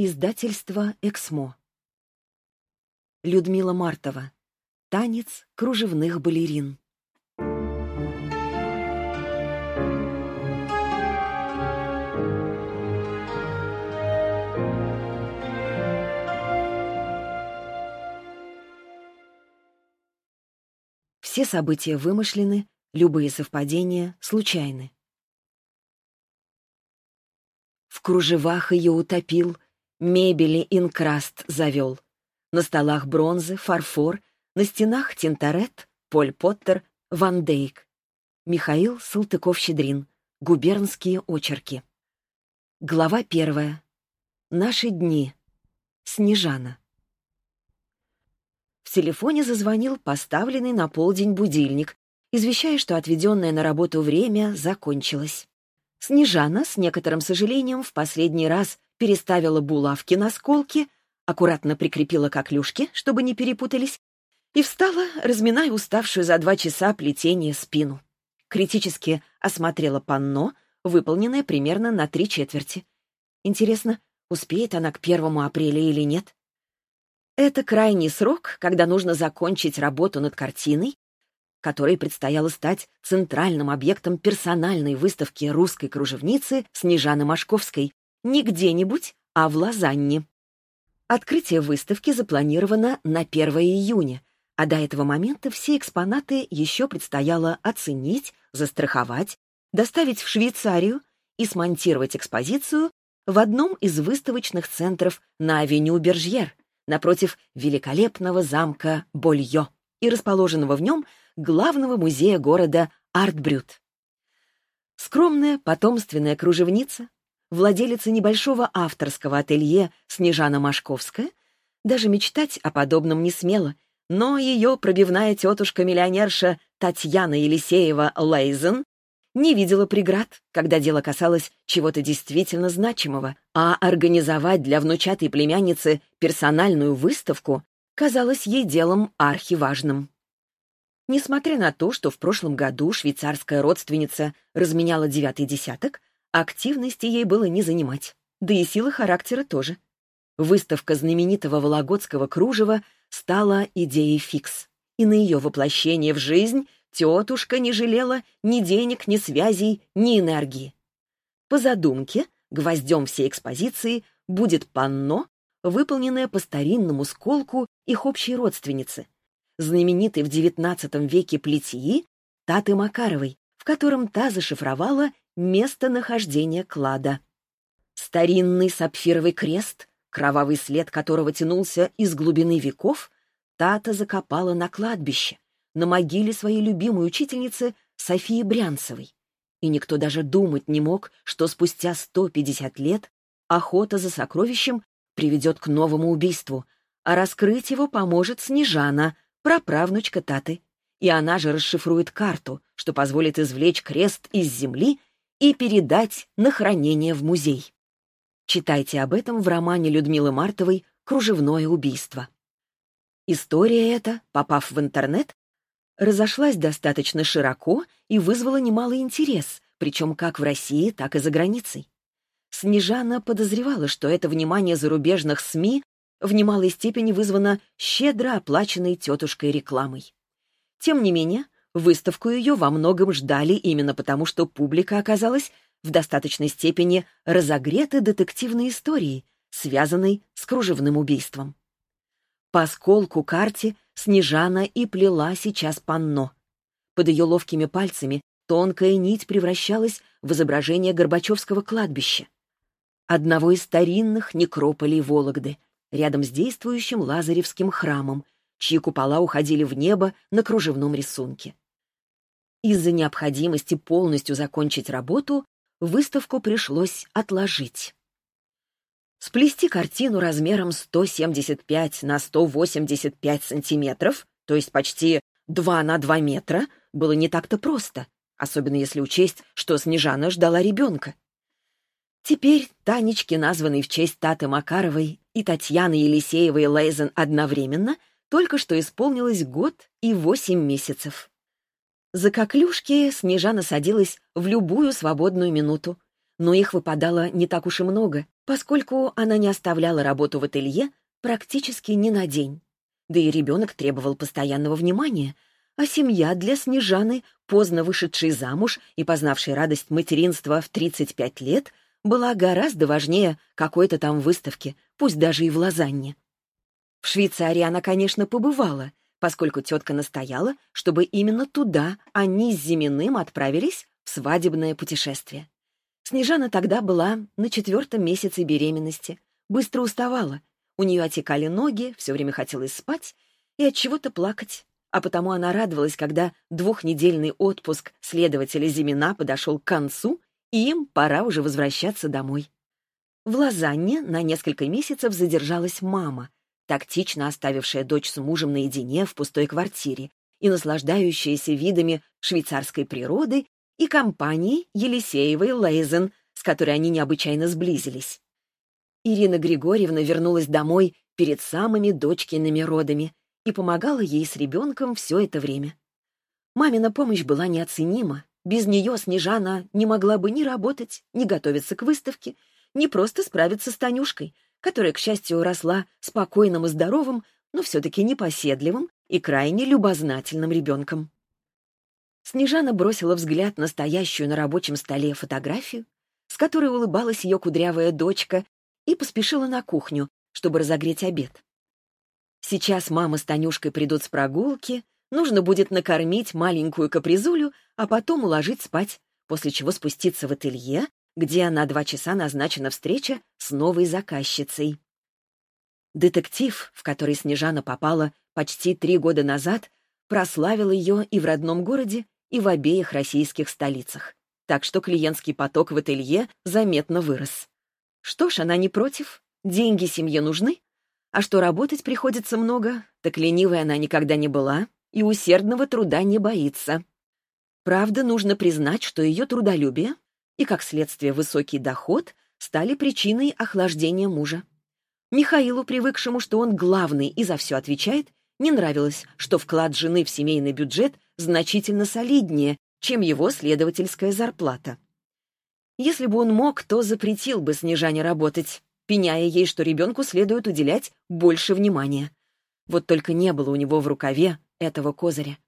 Издательство «Эксмо». Людмила Мартова. Танец кружевных балерин. Все события вымышлены, любые совпадения случайны. В кружевах ее утопил, мебели инкраст завел. На столах бронзы, фарфор, на стенах Тинторет, Поль Поттер, Ван Дейк. Михаил Салтыков-Щедрин. Губернские очерки. Глава первая. Наши дни. Снежана. В телефоне зазвонил поставленный на полдень будильник, извещая, что отведенное на работу время закончилось. Снежана, с некоторым сожалением, в последний раз переставила булавки на сколки, аккуратно прикрепила коклюшки, чтобы не перепутались, и встала, разминая уставшую за два часа плетение спину. Критически осмотрела панно, выполненное примерно на три четверти. Интересно, успеет она к первому апреля или нет? Это крайний срок, когда нужно закончить работу над картиной, которой предстояло стать центральным объектом персональной выставки русской кружевницы Снежаны Машковской не где-нибудь, а в Лозанне. Открытие выставки запланировано на 1 июня, а до этого момента все экспонаты еще предстояло оценить, застраховать, доставить в Швейцарию и смонтировать экспозицию в одном из выставочных центров на авеню Бержьер, напротив великолепного замка Больё и расположенного в нем главного музея города Артбрют. Скромная потомственная кружевница, владелица небольшого авторского ателье Снежана Машковская, даже мечтать о подобном не смела, но ее пробивная тетушка-миллионерша Татьяна Елисеева Лейзен не видела преград, когда дело касалось чего-то действительно значимого, а организовать для внучатой племянницы персональную выставку казалось ей делом архиважным. Несмотря на то, что в прошлом году швейцарская родственница разменяла девятый десяток, активности ей было не занимать, да и силы характера тоже. Выставка знаменитого вологодского кружева стала идеей фикс, и на ее воплощение в жизнь Тетушка не жалела ни денег, ни связей, ни энергии. По задумке, гвоздем всей экспозиции будет панно, выполненное по старинному сколку их общей родственницы, знаменитой в XIX веке плетии Таты Макаровой, в котором та зашифровала местонахождение клада. Старинный сапфировый крест, кровавый след которого тянулся из глубины веков, Тата закопала на кладбище, на могиле своей любимой учительницы Софии Брянцевой. И никто даже думать не мог, что спустя 150 лет охота за сокровищем приведет к новому убийству, а раскрыть его поможет Снежана, праправнучка Таты. И она же расшифрует карту, что позволит извлечь крест из земли и передать на хранение в музей. Читайте об этом в романе Людмилы Мартовой «Кружевное убийство». История эта, попав в интернет, разошлась достаточно широко и вызвала немалый интерес, причем как в России, так и за границей. Снежана подозревала, что это внимание зарубежных СМИ в немалой степени вызвано щедро оплаченной тетушкой рекламой. Тем не менее, выставку ее во многом ждали именно потому, что публика оказалась в достаточной степени разогрета детективной историей, связанной с кружевным убийством. По сколку карте Снежана и плела сейчас панно. Под ее ловкими пальцами тонкая нить превращалась в изображение Горбачевского кладбища, одного из старинных некрополей Вологды, рядом с действующим Лазаревским храмом, чьи купола уходили в небо на кружевном рисунке. Из-за необходимости полностью закончить работу выставку пришлось отложить. Сплести картину размером 175 на 185 сантиметров, то есть почти 2 на 2 метра, было не так-то просто, особенно если учесть, что Снежана ждала ребенка. Теперь Танечке, названной в честь Таты Макаровой и Татьяны Елисеевой Лейзен одновременно, только что исполнилось год и восемь месяцев. За коклюшки Снежана садилась в любую свободную минуту, но их выпадало не так уж и много, поскольку она не оставляла работу в ателье практически ни на день. Да и ребенок требовал постоянного внимания, а семья для Снежаны, поздно вышедшей замуж и познавшей радость материнства в 35 лет, была гораздо важнее какой-то там выставки, пусть даже и в Лозанне. В Швейцарии она, конечно, побывала, поскольку тетка настояла, чтобы именно туда они с Зиминым отправились в свадебное путешествие. Снежана тогда была на четвертом месяце беременности, быстро уставала, у нее отекали ноги, все время хотелось спать и от чего-то плакать. А потому она радовалась, когда двухнедельный отпуск следователя Зимина подошел к концу, и им пора уже возвращаться домой. В Лозанне на несколько месяцев задержалась мама, тактично оставившая дочь с мужем наедине в пустой квартире и наслаждающаяся видами швейцарской природы и компанией Елисеевой Лейзен, с которой они необычайно сблизились. Ирина Григорьевна вернулась домой перед самыми дочкиными родами и помогала ей с ребенком все это время. Мамина помощь была неоценима. Без нее Снежана не могла бы ни работать, ни готовиться к выставке, ни просто справиться с Танюшкой, которая, к счастью, росла спокойным и здоровым, но все-таки непоседливым и крайне любознательным ребенком. Снежана бросила взгляд на стоящую на рабочем столе фотографию, с которой улыбалась ее кудрявая дочка и поспешила на кухню, чтобы разогреть обед. Сейчас мама с Танюшкой придут с прогулки, нужно будет накормить маленькую капризулю, а потом уложить спать, после чего спуститься в ателье, где на два часа назначена встреча с новой заказчицей. Детектив, в который Снежана попала почти три года назад, прославил ее и в родном городе, и в обеих российских столицах. Так что клиентский поток в ателье заметно вырос. Что ж, она не против. Деньги семье нужны. А что работать приходится много, так ленивой она никогда не была и усердного труда не боится. Правда, нужно признать, что ее трудолюбие и, как следствие, высокий доход стали причиной охлаждения мужа. Михаилу, привыкшему, что он главный и за все отвечает, не нравилось, что вклад жены в семейный бюджет значительно солиднее, чем его следовательская зарплата. Если бы он мог, то запретил бы Снежане работать, пеняя ей, что ребенку следует уделять больше внимания. Вот только не было у него в рукаве этого козыря.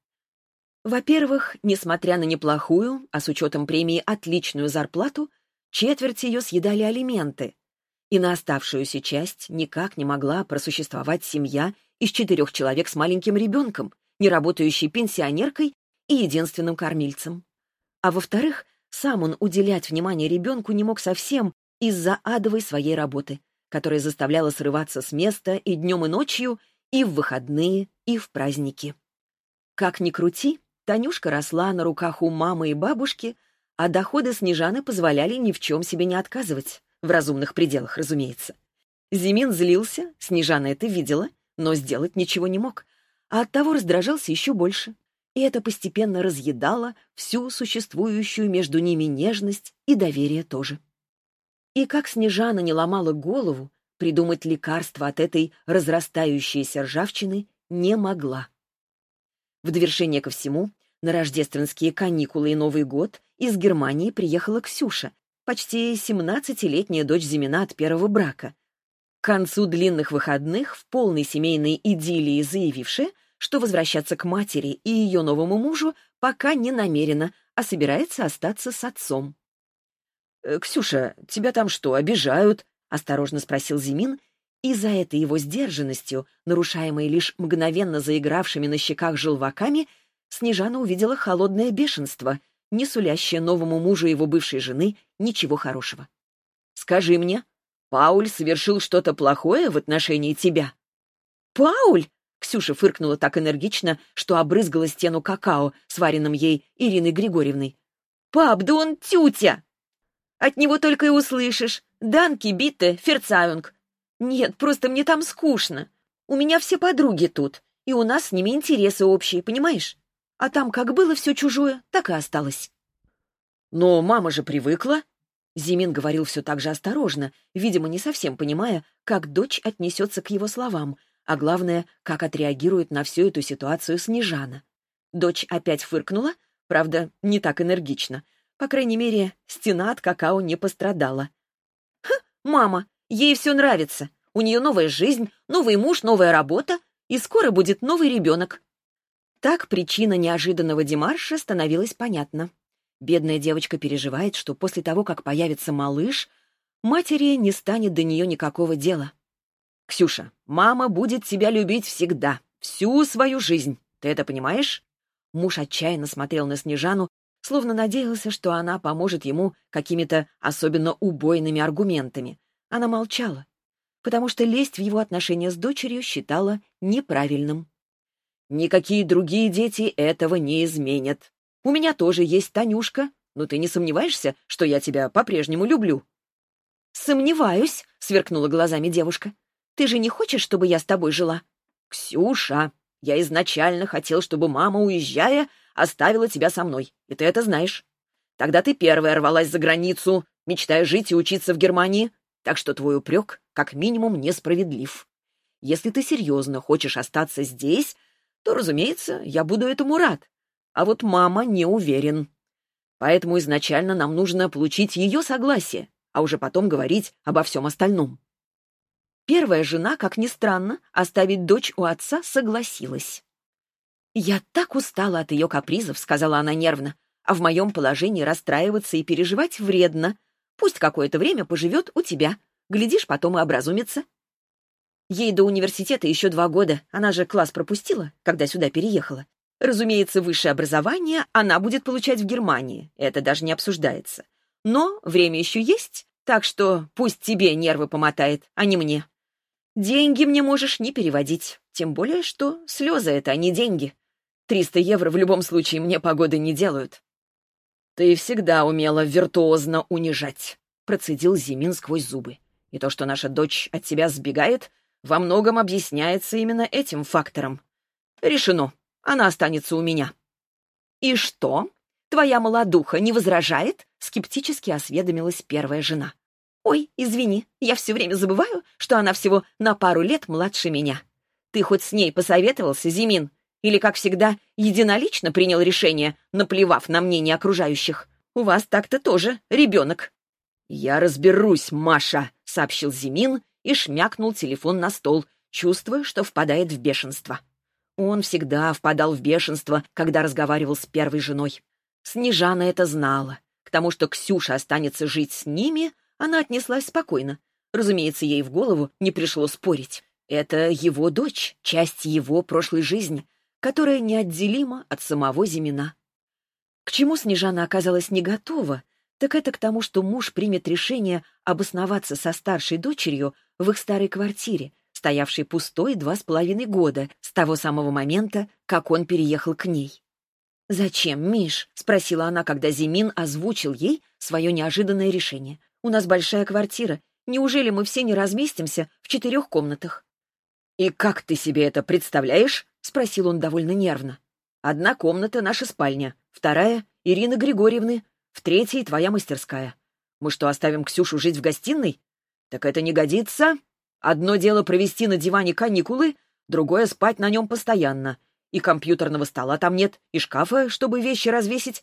Во-первых, несмотря на неплохую, а с учетом премии отличную зарплату, четверть ее съедали алименты, и на оставшуюся часть никак не могла просуществовать семья из четырех человек с маленьким ребенком, не работающей пенсионеркой и единственным кормильцем. А во-вторых, сам он уделять внимание ребенку не мог совсем из-за адовой своей работы, которая заставляла срываться с места и днем, и ночью, и в выходные, и в праздники. Как ни крути, Танюшка росла на руках у мамы и бабушки, а доходы Снежаны позволяли ни в чем себе не отказывать, в разумных пределах, разумеется. Зимин злился, Снежана это видела, но сделать ничего не мог, а оттого раздражался еще больше и это постепенно разъедало всю существующую между ними нежность и доверие тоже. И как Снежана не ломала голову, придумать лекарство от этой разрастающейся ржавчины не могла. В довершение ко всему, на рождественские каникулы и Новый год из Германии приехала Ксюша, почти 17-летняя дочь Зимина от первого брака. К концу длинных выходных, в полной семейной идиллии заявившая, что возвращаться к матери и ее новому мужу пока не намерена, а собирается остаться с отцом. «Э, «Ксюша, тебя там что, обижают?» — осторожно спросил Зимин, и за этой его сдержанностью, нарушаемой лишь мгновенно заигравшими на щеках желваками, Снежана увидела холодное бешенство, не сулящее новому мужу его бывшей жены ничего хорошего. «Скажи мне, Пауль совершил что-то плохое в отношении тебя?» «Пауль?» Ксюша фыркнула так энергично, что обрызгала стену какао, сваренным ей Ириной Григорьевной. «Пап, да он тютя!» «От него только и услышишь. Данки, битте, ферцаюнг». «Нет, просто мне там скучно. У меня все подруги тут, и у нас с ними интересы общие, понимаешь? А там как было все чужое, так и осталось». «Но мама же привыкла», Зимин говорил все так же осторожно, видимо, не совсем понимая, как дочь отнесется к его словам, а главное, как отреагирует на всю эту ситуацию Снежана. Дочь опять фыркнула, правда, не так энергично. По крайней мере, стена от какао не пострадала. «Ха, Мама, ей все нравится. У нее новая жизнь, новый муж, новая работа, и скоро будет новый ребенок. Так причина неожиданного демарша становилась понятна. Бедная девочка переживает, что после того, как появится малыш, матери не станет до нее никакого дела. «Ксюша, мама будет тебя любить всегда, всю свою жизнь. Ты это понимаешь?» Муж отчаянно смотрел на Снежану, словно надеялся, что она поможет ему какими-то особенно убойными аргументами. Она молчала, потому что лезть в его отношения с дочерью считала неправильным. «Никакие другие дети этого не изменят. У меня тоже есть Танюшка, но ты не сомневаешься, что я тебя по-прежнему люблю?» «Сомневаюсь», — сверкнула глазами девушка. «Ты же не хочешь, чтобы я с тобой жила?» «Ксюша, я изначально хотел, чтобы мама, уезжая, оставила тебя со мной, и ты это знаешь. Тогда ты первая рвалась за границу, мечтая жить и учиться в Германии, так что твой упрек как минимум несправедлив. Если ты серьезно хочешь остаться здесь, то, разумеется, я буду этому рад. А вот мама не уверен. Поэтому изначально нам нужно получить ее согласие, а уже потом говорить обо всем остальном. Первая жена, как ни странно, оставить дочь у отца согласилась. «Я так устала от ее капризов», — сказала она нервно. «А в моем положении расстраиваться и переживать вредно. Пусть какое-то время поживет у тебя. Глядишь, потом и образумится». Ей до университета еще два года. Она же класс пропустила, когда сюда переехала. Разумеется, высшее образование она будет получать в Германии. Это даже не обсуждается. Но время еще есть, так что пусть тебе нервы помотает, а не мне. Деньги мне можешь не переводить. Тем более, что слезы — это, а не деньги. Триста евро в любом случае мне погоды не делают. Ты всегда умела виртуозно унижать, — процедил Зимин сквозь зубы. И то, что наша дочь от тебя сбегает, во многом объясняется именно этим фактором. Решено. Она останется у меня. И что? Твоя молодуха не возражает? Скептически осведомилась первая жена. Ой, извини, я все время забываю, что она всего на пару лет младше меня. Ты хоть с ней посоветовался, Зимин? Или, как всегда, единолично принял решение, наплевав на мнение окружающих? У вас так-то тоже ребенок. «Я разберусь, Маша», — сообщил Зимин и шмякнул телефон на стол, чувствуя, что впадает в бешенство. Он всегда впадал в бешенство, когда разговаривал с первой женой. Снежана это знала. К тому, что Ксюша останется жить с ними, она отнеслась спокойно. Разумеется, ей в голову не пришло спорить. Это его дочь, часть его прошлой жизни, которая неотделима от самого Зимина. К чему Снежана оказалась не готова, так это к тому, что муж примет решение обосноваться со старшей дочерью в их старой квартире, стоявшей пустой два с половиной года, с того самого момента, как он переехал к ней. «Зачем, Миш?» — спросила она, когда Зимин озвучил ей свое неожиданное решение. «У нас большая квартира. Неужели мы все не разместимся в четырех комнатах?» «И как ты себе это представляешь?» — спросил он довольно нервно. «Одна комната — наша спальня, вторая — Ирины Григорьевны, в третьей — твоя мастерская. Мы что, оставим Ксюшу жить в гостиной? Так это не годится. Одно дело провести на диване каникулы, другое — спать на нем постоянно. И компьютерного стола там нет, и шкафа, чтобы вещи развесить.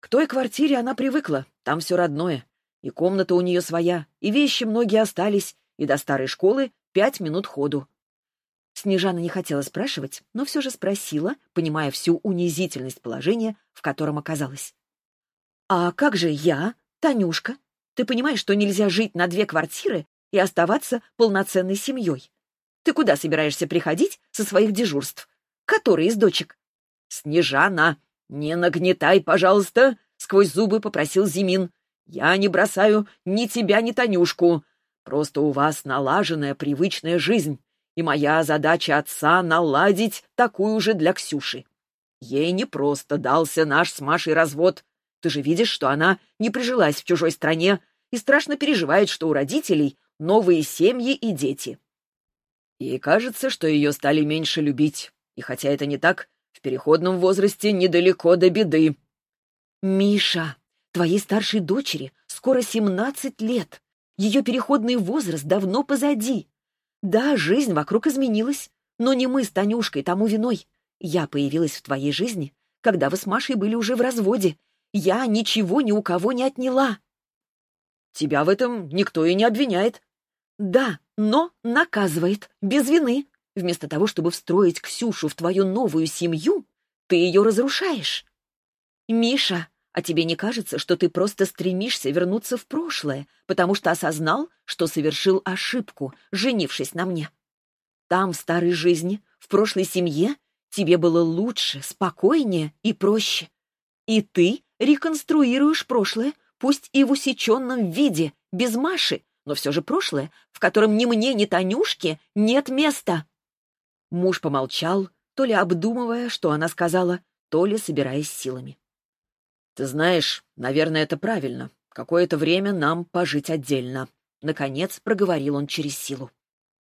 К той квартире она привыкла, там все родное. И комната у нее своя, и вещи многие остались, и до старой школы пять минут ходу. Снежана не хотела спрашивать, но все же спросила, понимая всю унизительность положения, в котором оказалась. «А как же я, Танюшка? Ты понимаешь, что нельзя жить на две квартиры и оставаться полноценной семьей? Ты куда собираешься приходить со своих дежурств? Который из дочек?» «Снежана, не нагнетай, пожалуйста!» — сквозь зубы попросил Зимин. «Я не бросаю ни тебя, ни Танюшку. Просто у вас налаженная привычная жизнь, и моя задача отца — наладить такую же для Ксюши. Ей не просто дался наш с Машей развод. Ты же видишь, что она не прижилась в чужой стране и страшно переживает, что у родителей новые семьи и дети. И кажется, что ее стали меньше любить. И хотя это не так, в переходном возрасте недалеко до беды. «Миша, твоей старшей дочери скоро семнадцать лет. Ее переходный возраст давно позади. Да, жизнь вокруг изменилась, но не мы с Танюшкой тому виной. Я появилась в твоей жизни, когда вы с Машей были уже в разводе, я ничего ни у кого не отняла. Тебя в этом никто и не обвиняет». «Да, но наказывает, без вины. Вместо того, чтобы встроить Ксюшу в твою новую семью, ты ее разрушаешь. Миша, а тебе не кажется, что ты просто стремишься вернуться в прошлое, потому что осознал, что совершил ошибку, женившись на мне? Там, в старой жизни, в прошлой семье, тебе было лучше, спокойнее и проще. И ты реконструируешь прошлое, пусть и в усеченном виде, без Маши, но все же прошлое, в котором ни мне, ни Танюшке нет места. Муж помолчал, то ли обдумывая, что она сказала, то ли собираясь силами. «Ты знаешь, наверное, это правильно. Какое-то время нам пожить отдельно». Наконец проговорил он через силу.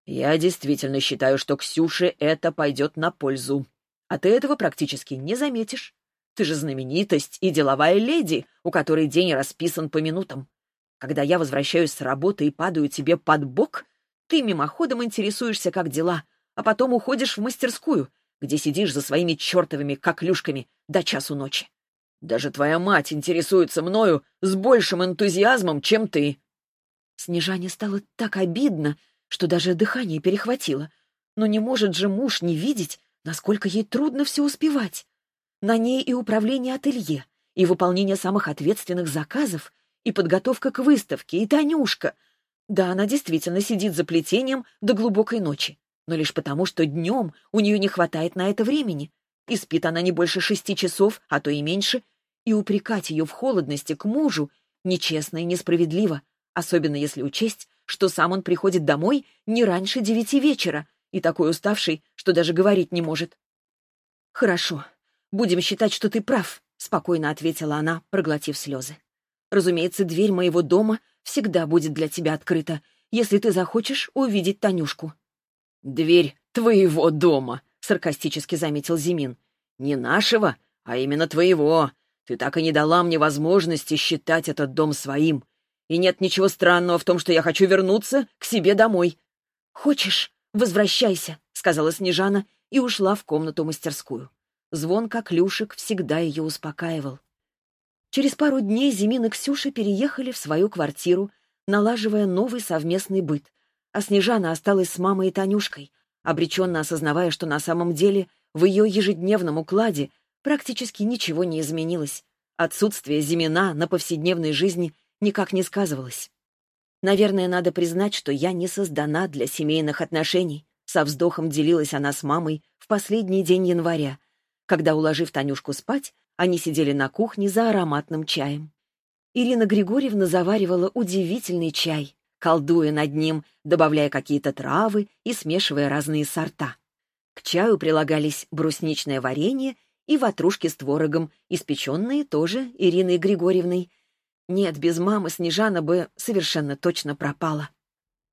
«Я действительно считаю, что Ксюше это пойдет на пользу. А ты этого практически не заметишь. Ты же знаменитость и деловая леди, у которой день расписан по минутам. Когда я возвращаюсь с работы и падаю тебе под бок, ты мимоходом интересуешься, как дела, а потом уходишь в мастерскую, где сидишь за своими чертовыми коклюшками до часу ночи. Даже твоя мать интересуется мною с большим энтузиазмом, чем ты. Снежане стало так обидно, что даже дыхание перехватило. Но не может же муж не видеть, насколько ей трудно все успевать. На ней и управление ателье, и выполнение самых ответственных заказов, и подготовка к выставке, и Танюшка. Да, она действительно сидит за плетением до глубокой ночи, но лишь потому, что днем у нее не хватает на это времени. И спит она не больше шести часов, а то и меньше, и упрекать ее в холодности к мужу нечестно и несправедливо, особенно если учесть, что сам он приходит домой не раньше девяти вечера и такой уставший, что даже говорить не может. «Хорошо, будем считать, что ты прав», — спокойно ответила она, проглотив слезы. Разумеется, дверь моего дома всегда будет для тебя открыта, если ты захочешь увидеть Танюшку». «Дверь твоего дома», — саркастически заметил Зимин. «Не нашего, а именно твоего. Ты так и не дала мне возможности считать этот дом своим. И нет ничего странного в том, что я хочу вернуться к себе домой». «Хочешь, возвращайся», — сказала Снежана и ушла в комнату-мастерскую. Звон коклюшек всегда ее успокаивал. Через пару дней Зимин и Ксюша переехали в свою квартиру, налаживая новый совместный быт, а Снежана осталась с мамой и Танюшкой, обреченно осознавая, что на самом деле в ее ежедневном укладе практически ничего не изменилось. Отсутствие Зимина на повседневной жизни никак не сказывалось. Наверное, надо признать, что я не создана для семейных отношений. Со вздохом делилась она с мамой в последний день января, когда, уложив Танюшку спать, они сидели на кухне за ароматным чаем. Ирина Григорьевна заваривала удивительный чай, колдуя над ним, добавляя какие-то травы и смешивая разные сорта. К чаю прилагались брусничное варенье и ватрушки с творогом, испеченные тоже Ириной Григорьевной. Нет, без мамы Снежана бы совершенно точно пропала.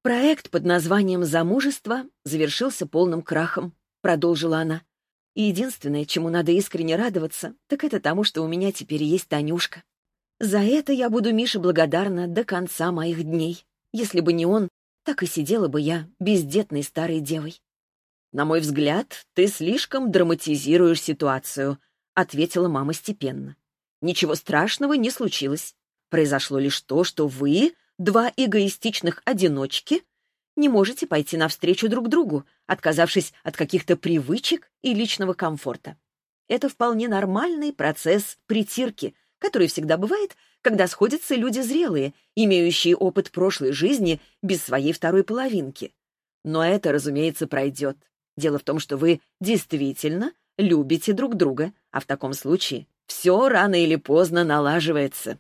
Проект под названием «Замужество» завершился полным крахом, продолжила она. И единственное, чему надо искренне радоваться, так это тому, что у меня теперь есть Танюшка. За это я буду Мише благодарна до конца моих дней. Если бы не он, так и сидела бы я бездетной старой девой. «На мой взгляд, ты слишком драматизируешь ситуацию», — ответила мама степенно. «Ничего страшного не случилось. Произошло лишь то, что вы, два эгоистичных одиночки, не можете пойти навстречу друг другу, отказавшись от каких-то привычек и личного комфорта. Это вполне нормальный процесс притирки, который всегда бывает, когда сходятся люди зрелые, имеющие опыт прошлой жизни без своей второй половинки. Но это, разумеется, пройдет. Дело в том, что вы действительно любите друг друга, а в таком случае все рано или поздно налаживается.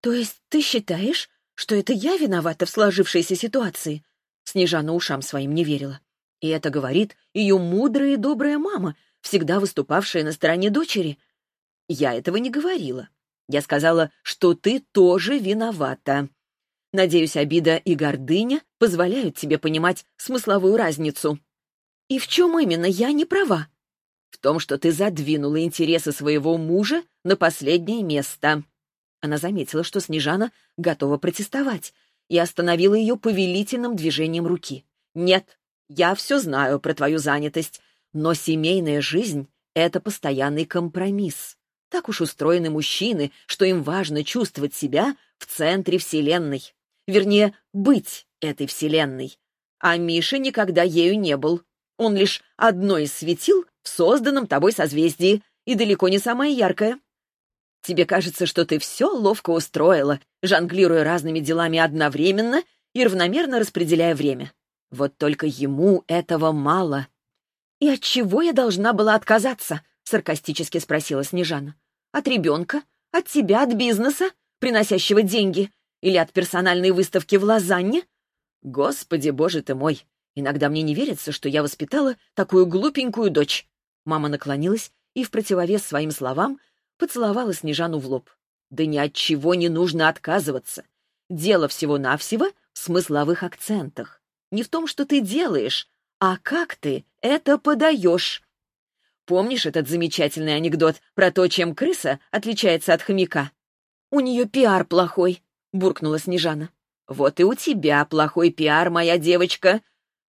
То есть ты считаешь, что это я виновата в сложившейся ситуации? Снежана ушам своим не верила. И это говорит ее мудрая и добрая мама, всегда выступавшая на стороне дочери. Я этого не говорила. Я сказала, что ты тоже виновата. Надеюсь, обида и гордыня позволяют тебе понимать смысловую разницу. И в чем именно я не права? В том, что ты задвинула интересы своего мужа на последнее место. Она заметила, что Снежана готова протестовать, и остановила ее повелительным движением руки. «Нет, я все знаю про твою занятость, но семейная жизнь — это постоянный компромисс. Так уж устроены мужчины, что им важно чувствовать себя в центре Вселенной. вернее, быть этой вселенной. А Миша никогда ею не был. Он лишь одно из светил в созданном тобой созвездии, и далеко не самое яркое. Тебе кажется, что ты все ловко устроила, жонглируя разными делами одновременно и равномерно распределяя время. Вот только ему этого мало. «И от чего я должна была отказаться?» — саркастически спросила Снежана. «От ребенка? От тебя? От бизнеса, приносящего деньги? Или от персональной выставки в Лозанне?» «Господи, боже ты мой! Иногда мне не верится, что я воспитала такую глупенькую дочь». Мама наклонилась и в противовес своим словам поцеловала Снежану в лоб. «Да ни от чего не нужно отказываться. Дело всего-навсего в смысловых акцентах. Не в том, что ты делаешь, а как ты это подаешь. Помнишь этот замечательный анекдот про то, чем крыса отличается от хомяка? «У нее пиар плохой», — буркнула Снежана. «Вот и у тебя плохой пиар, моя девочка.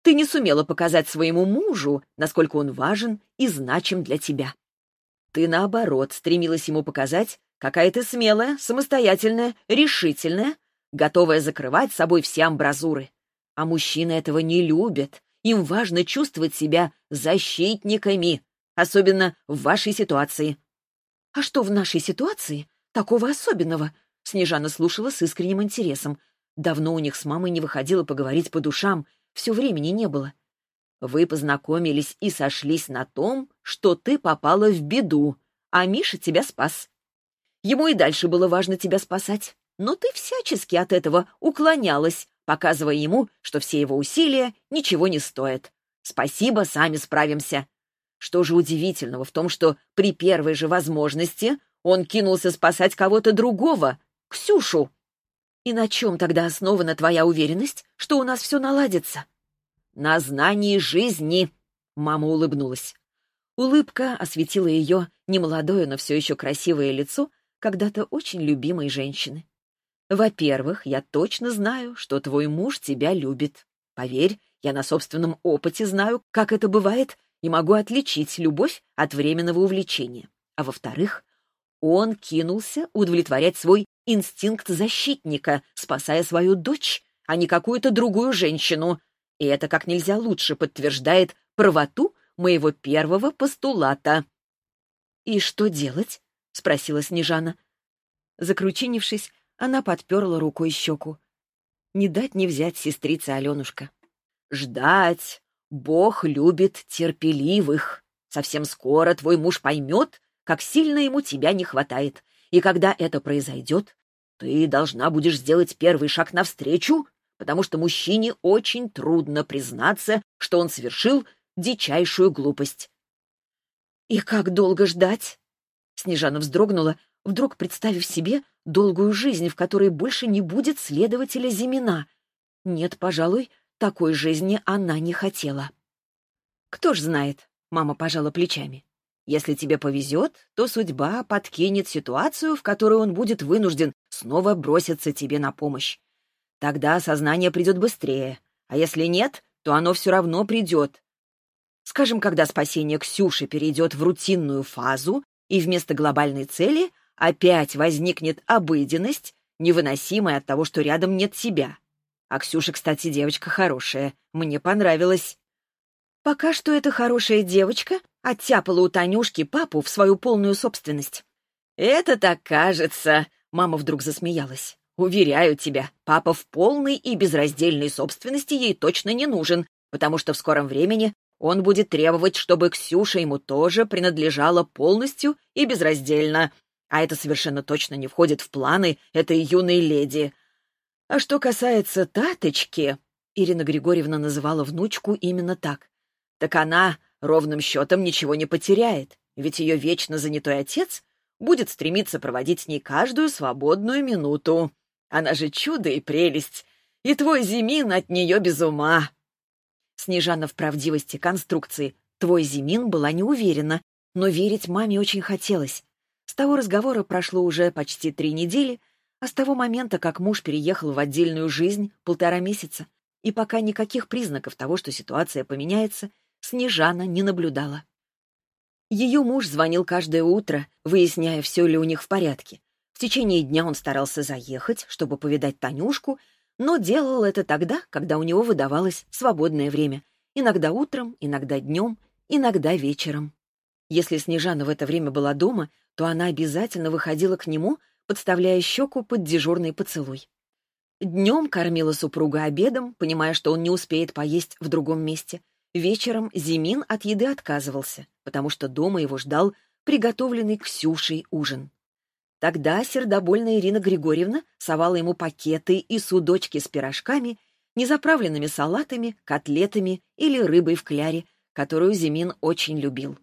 Ты не сумела показать своему мужу, насколько он важен и значим для тебя. Ты, наоборот, стремилась ему показать, какая ты смелая, самостоятельная, решительная, готовая закрывать собой все амбразуры. А мужчины этого не любят. Им важно чувствовать себя защитниками, особенно в вашей ситуации. А что в нашей ситуации такого особенного? Снежана слушала с искренним интересом. Давно у них с мамой не выходило поговорить по душам, все времени не было. Вы познакомились и сошлись на том, что ты попала в беду, а Миша тебя спас. Ему и дальше было важно тебя спасать, но ты всячески от этого уклонялась, показывая ему, что все его усилия ничего не стоят. Спасибо, сами справимся. Что же удивительного в том, что при первой же возможности он кинулся спасать кого-то другого, Ксюшу? И на чем тогда основана твоя уверенность, что у нас все наладится? На знании жизни, мама улыбнулась. Улыбка осветила ее немолодое, но все еще красивое лицо когда-то очень любимой женщины. Во-первых, я точно знаю, что твой муж тебя любит. Поверь, я на собственном опыте знаю, как это бывает, и могу отличить любовь от временного увлечения. А во-вторых, он кинулся удовлетворять свой инстинкт защитника, спасая свою дочь, а не какую-то другую женщину. И это как нельзя лучше подтверждает правоту моего первого постулата. «И что делать?» — спросила Снежана. Закручинившись, она подперла рукой щеку. Не дать не взять сестрица Аленушка. «Ждать! Бог любит терпеливых. Совсем скоро твой муж поймет, как сильно ему тебя не хватает. И когда это произойдет, ты должна будешь сделать первый шаг навстречу, потому что мужчине очень трудно признаться, что он совершил дичайшую глупость. «И как долго ждать?» Снежана вздрогнула, вдруг представив себе долгую жизнь, в которой больше не будет следователя Зимина. Нет, пожалуй, такой жизни она не хотела. «Кто ж знает?» — мама пожала плечами. «Если тебе повезет, то судьба подкинет ситуацию, в которой он будет вынужден снова броситься тебе на помощь. Тогда сознание придет быстрее, а если нет, то оно все равно придет. Скажем, когда спасение Ксюши перейдет в рутинную фазу, и вместо глобальной цели опять возникнет обыденность, невыносимая от того, что рядом нет тебя. А Ксюша, кстати, девочка хорошая. Мне понравилось. Пока что эта хорошая девочка оттяпала у Танюшки папу в свою полную собственность. «Это так кажется», — мама вдруг засмеялась. «Уверяю тебя, папа в полной и безраздельной собственности ей точно не нужен, потому что в скором времени он будет требовать, чтобы Ксюша ему тоже принадлежала полностью и безраздельно, а это совершенно точно не входит в планы этой юной леди. А что касается Таточки, Ирина Григорьевна называла внучку именно так, так она ровным счетом ничего не потеряет, ведь ее вечно занятой отец будет стремиться проводить с ней каждую свободную минуту. Она же чудо и прелесть, и твой Зимин от нее без ума. Снежана в правдивости конструкции «твой Зимин» была не уверена, но верить маме очень хотелось. С того разговора прошло уже почти три недели, а с того момента, как муж переехал в отдельную жизнь, полтора месяца, и пока никаких признаков того, что ситуация поменяется, Снежана не наблюдала. Ее муж звонил каждое утро, выясняя, все ли у них в порядке. В течение дня он старался заехать, чтобы повидать Танюшку, но делал это тогда, когда у него выдавалось свободное время. Иногда утром, иногда днем, иногда вечером. Если Снежана в это время была дома, то она обязательно выходила к нему, подставляя щеку под дежурный поцелуй. Днем кормила супруга обедом, понимая, что он не успеет поесть в другом месте. Вечером Зимин от еды отказывался, потому что дома его ждал приготовленный Ксюшей ужин. Тогда сердобольная Ирина Григорьевна совала ему пакеты и судочки с пирожками, незаправленными салатами, котлетами или рыбой в кляре, которую Зимин очень любил.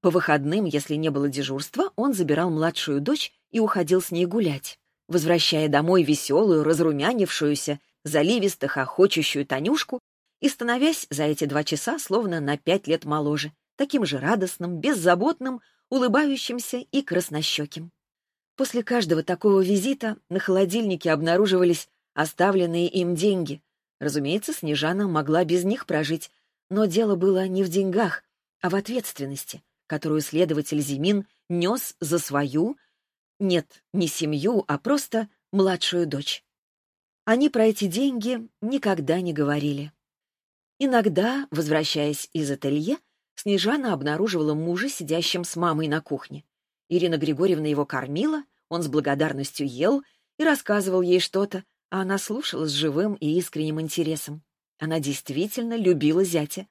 По выходным, если не было дежурства, он забирал младшую дочь и уходил с ней гулять, возвращая домой веселую, разрумянившуюся, заливисто хохочущую Танюшку и становясь за эти два часа словно на пять лет моложе, таким же радостным, беззаботным, улыбающимся и краснощеким. После каждого такого визита на холодильнике обнаруживались оставленные им деньги. Разумеется, Снежана могла без них прожить, но дело было не в деньгах, а в ответственности, которую следователь Зимин нес за свою, нет, не семью, а просто младшую дочь. Они про эти деньги никогда не говорили. Иногда, возвращаясь из ателье, Снежана обнаруживала мужа, сидящим с мамой на кухне. Ирина Григорьевна его кормила, он с благодарностью ел и рассказывал ей что-то, а она слушала с живым и искренним интересом. Она действительно любила зятя.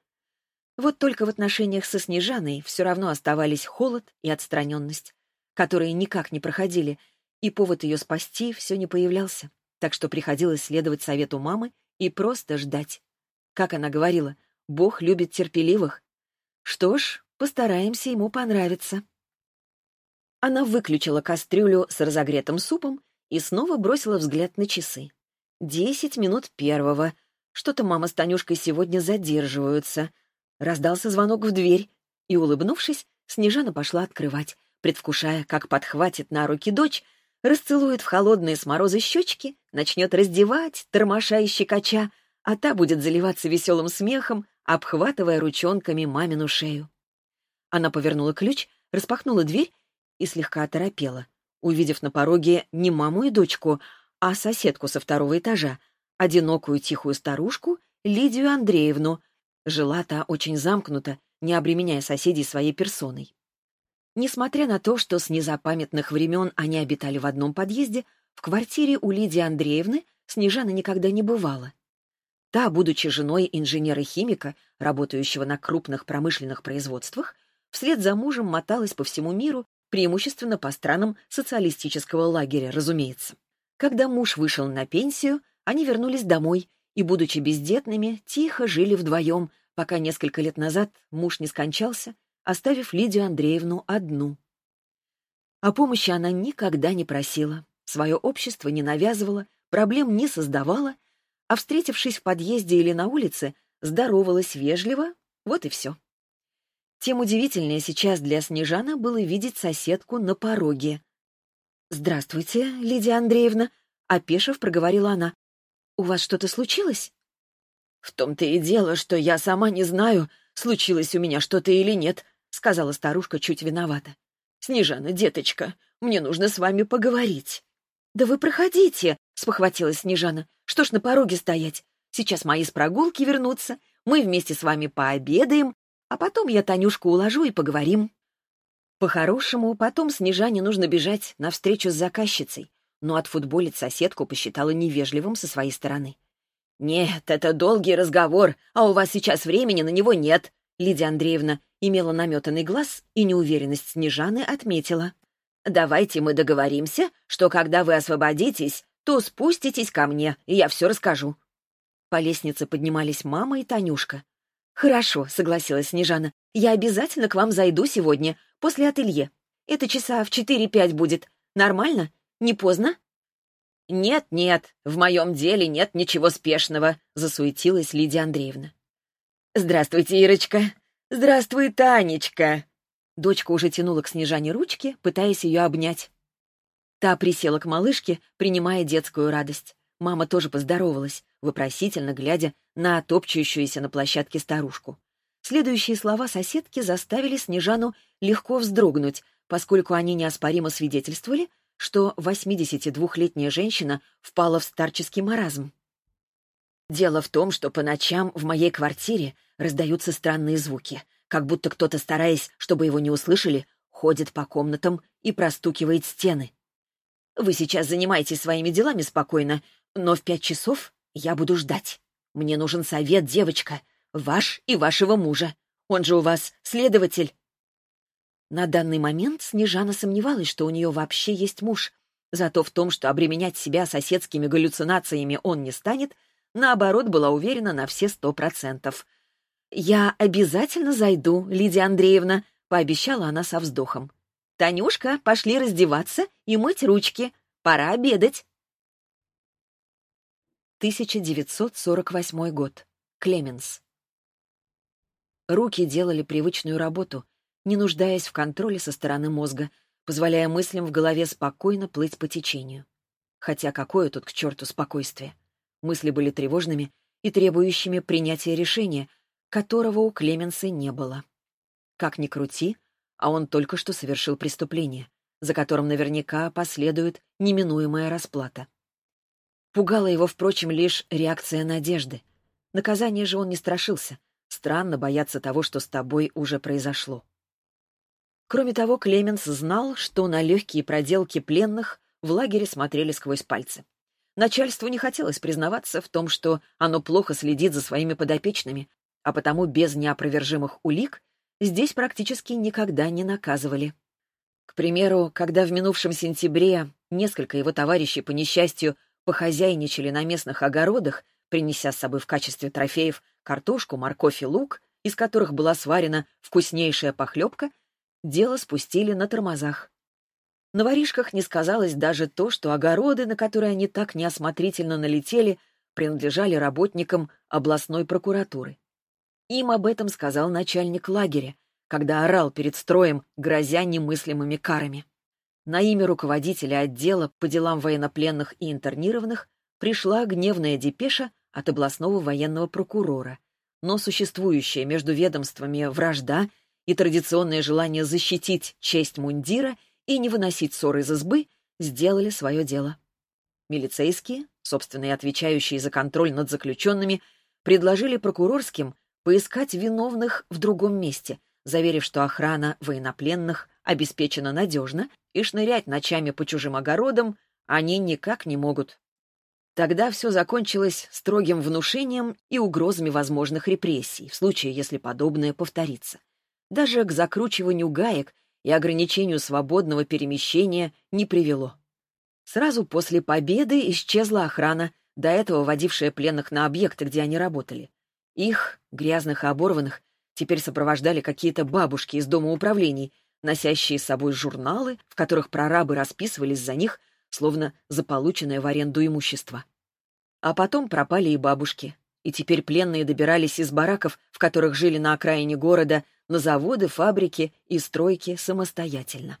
Вот только в отношениях со Снежаной все равно оставались холод и отстраненность, которые никак не проходили, и повод ее спасти все не появлялся, так что приходилось следовать совету мамы и просто ждать. Как она говорила, Бог любит терпеливых. Что ж, постараемся ему понравиться. Она выключила кастрюлю с разогретым супом и снова бросила взгляд на часы. Десять минут первого. Что-то мама с Танюшкой сегодня задерживаются. Раздался звонок в дверь, и, улыбнувшись, Снежана пошла открывать, предвкушая, как подхватит на руки дочь, расцелует в холодные с мороза щечки, начнет раздевать, тормоша и щекоча, а та будет заливаться веселым смехом, обхватывая ручонками мамину шею. Она повернула ключ, распахнула дверь и слегка оторопела, увидев на пороге не маму и дочку, а соседку со второго этажа, одинокую тихую старушку Лидию Андреевну. Жила та очень замкнуто, не обременяя соседей своей персоной. Несмотря на то, что с незапамятных времен они обитали в одном подъезде, в квартире у Лидии Андреевны Снежана никогда не бывала. Та, будучи женой инженера-химика, работающего на крупных промышленных производствах, вслед за мужем моталась по всему миру преимущественно по странам социалистического лагеря, разумеется. Когда муж вышел на пенсию, они вернулись домой и, будучи бездетными, тихо жили вдвоем, пока несколько лет назад муж не скончался, оставив Лидию Андреевну одну. О помощи она никогда не просила, свое общество не навязывала, проблем не создавала, а, встретившись в подъезде или на улице, здоровалась вежливо, вот и все. Тем удивительнее сейчас для Снежана было видеть соседку на пороге. «Здравствуйте, Лидия Андреевна», — опешив, проговорила она. «У вас что-то случилось?» «В том-то и дело, что я сама не знаю, случилось у меня что-то или нет», — сказала старушка чуть виновата. «Снежана, деточка, мне нужно с вами поговорить». «Да вы проходите», — спохватилась Снежана. «Что ж на пороге стоять? Сейчас мои с прогулки вернутся, мы вместе с вами пообедаем, а потом я Танюшку уложу и поговорим. По-хорошему, потом Снежане нужно бежать навстречу с заказчицей, но отфутболить соседку посчитала невежливым со своей стороны. «Нет, это долгий разговор, а у вас сейчас времени на него нет», Лидия Андреевна имела наметанный глаз и неуверенность Снежаны отметила. «Давайте мы договоримся, что когда вы освободитесь, то спуститесь ко мне, и я все расскажу». По лестнице поднимались мама и Танюшка. «Хорошо», — согласилась Снежана. «Я обязательно к вам зайду сегодня, после ателье. Это часа в четыре-пять будет. Нормально? Не поздно?» «Нет-нет, в моем деле нет ничего спешного», — засуетилась Лидия Андреевна. «Здравствуйте, Ирочка! Здравствуй, Танечка!» Дочка уже тянула к Снежане ручки, пытаясь ее обнять. Та присела к малышке, принимая детскую радость. Мама тоже поздоровалась, вопросительно глядя на топчущуюся на площадке старушку. Следующие слова соседки заставили Снежану легко вздрогнуть, поскольку они неоспоримо свидетельствовали, что 82-летняя женщина впала в старческий маразм. Дело в том, что по ночам в моей квартире раздаются странные звуки, как будто кто-то, стараясь, чтобы его не услышали, ходит по комнатам и простукивает стены. Вы сейчас занимаетесь своими делами спокойно, но в пять часов я буду ждать. Мне нужен совет, девочка, ваш и вашего мужа. Он же у вас следователь. На данный момент Снежана сомневалась, что у нее вообще есть муж. Зато в том, что обременять себя соседскими галлюцинациями он не станет, наоборот, была уверена на все сто процентов. «Я обязательно зайду, Лидия Андреевна», — пообещала она со вздохом. «Танюшка, пошли раздеваться и мыть ручки. Пора обедать». 1948 год. Клеменс. Руки делали привычную работу, не нуждаясь в контроле со стороны мозга, позволяя мыслям в голове спокойно плыть по течению. Хотя какое тут к черту спокойствие? Мысли были тревожными и требующими принятия решения, которого у Клеменса не было. Как ни крути, а он только что совершил преступление, за которым наверняка последует неминуемая расплата. Пугала его, впрочем, лишь реакция надежды. Наказание же он не страшился. Странно бояться того, что с тобой уже произошло. Кроме того, Клеменс знал, что на легкие проделки пленных в лагере смотрели сквозь пальцы. Начальству не хотелось признаваться в том, что оно плохо следит за своими подопечными, а потому без неопровержимых улик здесь практически никогда не наказывали. К примеру, когда в минувшем сентябре несколько его товарищей по несчастью похозяйничали на местных огородах, принеся с собой в качестве трофеев картошку, морковь и лук, из которых была сварена вкуснейшая похлебка, дело спустили на тормозах. На воришках не сказалось даже то, что огороды, на которые они так неосмотрительно налетели, принадлежали работникам областной прокуратуры. Им об этом сказал начальник лагеря, когда орал перед строем, грозя немыслимыми карами. На имя руководителя отдела по делам военнопленных и интернированных пришла гневная депеша от областного военного прокурора, но существующая между ведомствами вражда и традиционное желание защитить честь мундира и не выносить ссоры из избы сделали свое дело. Милицейские, собственно и отвечающие за контроль над заключенными, предложили прокурорским поискать виновных в другом месте, заверив, что охрана военнопленных обеспечена надежно, и шнырять ночами по чужим огородам они никак не могут. Тогда все закончилось строгим внушением и угрозами возможных репрессий, в случае, если подобное повторится. Даже к закручиванию гаек и ограничению свободного перемещения не привело. Сразу после победы исчезла охрана, до этого водившая пленных на объекты, где они работали. Их, грязных и оборванных, теперь сопровождали какие-то бабушки из дома управлений, носящие с собой журналы, в которых прорабы расписывались за них, словно за полученное в аренду имущество. А потом пропали и бабушки, и теперь пленные добирались из бараков, в которых жили на окраине города, на заводы, фабрики и стройки самостоятельно.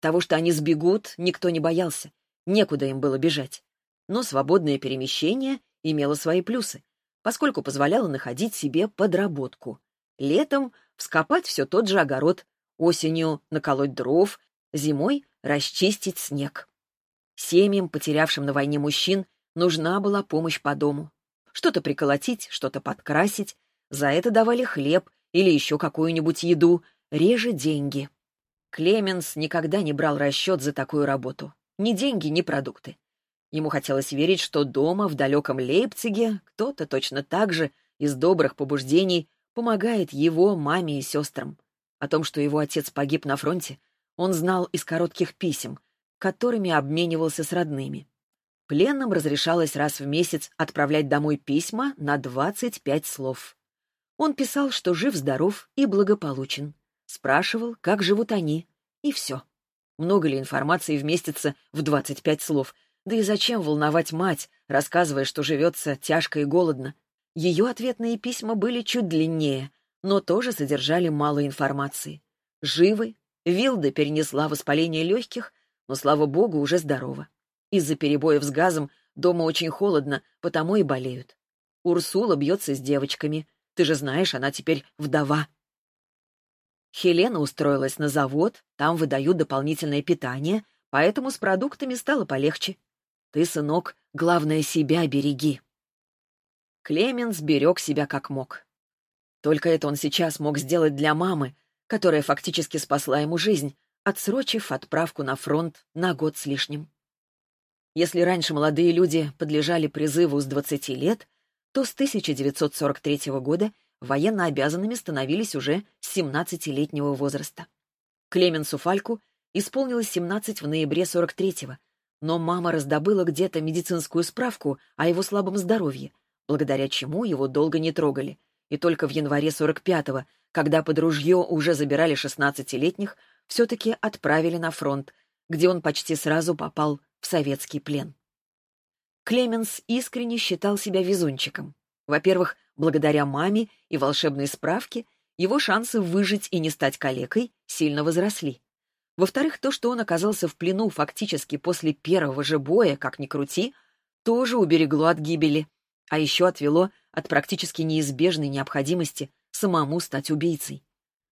Того, что они сбегут, никто не боялся. Некуда им было бежать. Но свободное перемещение имело свои плюсы, поскольку позволяло находить себе подработку. Летом вскопать все тот же огород, осенью наколоть дров, зимой расчистить снег. Семьям, потерявшим на войне мужчин, нужна была помощь по дому. Что-то приколотить, что-то подкрасить. За это давали хлеб или еще какую-нибудь еду, реже деньги. Клеменс никогда не брал расчет за такую работу. Ни деньги, ни продукты. Ему хотелось верить, что дома, в далеком Лейпциге, кто-то точно так же, из добрых побуждений, помогает его маме и сестрам. О том, что его отец погиб на фронте, он знал из коротких писем, которыми обменивался с родными. Пленным разрешалось раз в месяц отправлять домой письма на 25 слов. Он писал, что жив-здоров и благополучен. Спрашивал, как живут они. И все. Много ли информации вместится в 25 слов? Да и зачем волновать мать, рассказывая, что живется тяжко и голодно? Ее ответные письма были чуть длиннее, но тоже содержали мало информации. Живы, Вилда перенесла воспаление легких, но, слава богу, уже здорова. Из-за перебоев с газом дома очень холодно, потому и болеют. Урсула бьется с девочками, ты же знаешь, она теперь вдова. Хелена устроилась на завод, там выдают дополнительное питание, поэтому с продуктами стало полегче. Ты, сынок, главное, себя береги. Клеменс берег себя как мог. Только это он сейчас мог сделать для мамы, которая фактически спасла ему жизнь, отсрочив отправку на фронт на год с лишним. Если раньше молодые люди подлежали призыву с 20 лет, то с 1943 года военно обязанными становились уже с 17-летнего возраста. Клеменсу Фальку исполнилось 17 в ноябре 43-го, но мама раздобыла где-то медицинскую справку о его слабом здоровье, благодаря чему его долго не трогали, и только в январе 45-го, когда под ружье уже забирали 16-летних, все-таки отправили на фронт, где он почти сразу попал в советский плен. Клеменс искренне считал себя везунчиком. Во-первых, благодаря маме и волшебной справке его шансы выжить и не стать калекой сильно возросли. Во-вторых, то, что он оказался в плену фактически после первого же боя, как ни крути, тоже уберегло от гибели, а еще отвело от практически неизбежной необходимости самому стать убийцей.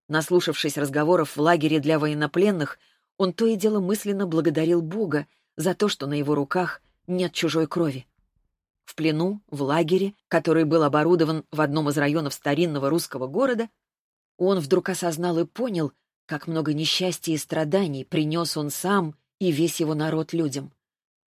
Наслушавшись разговоров в лагере для военнопленных, он то и дело мысленно благодарил Бога за то, что на его руках нет чужой крови. В плену, в лагере, который был оборудован в одном из районов старинного русского города, он вдруг осознал и понял, как много несчастья и страданий принес он сам и весь его народ людям.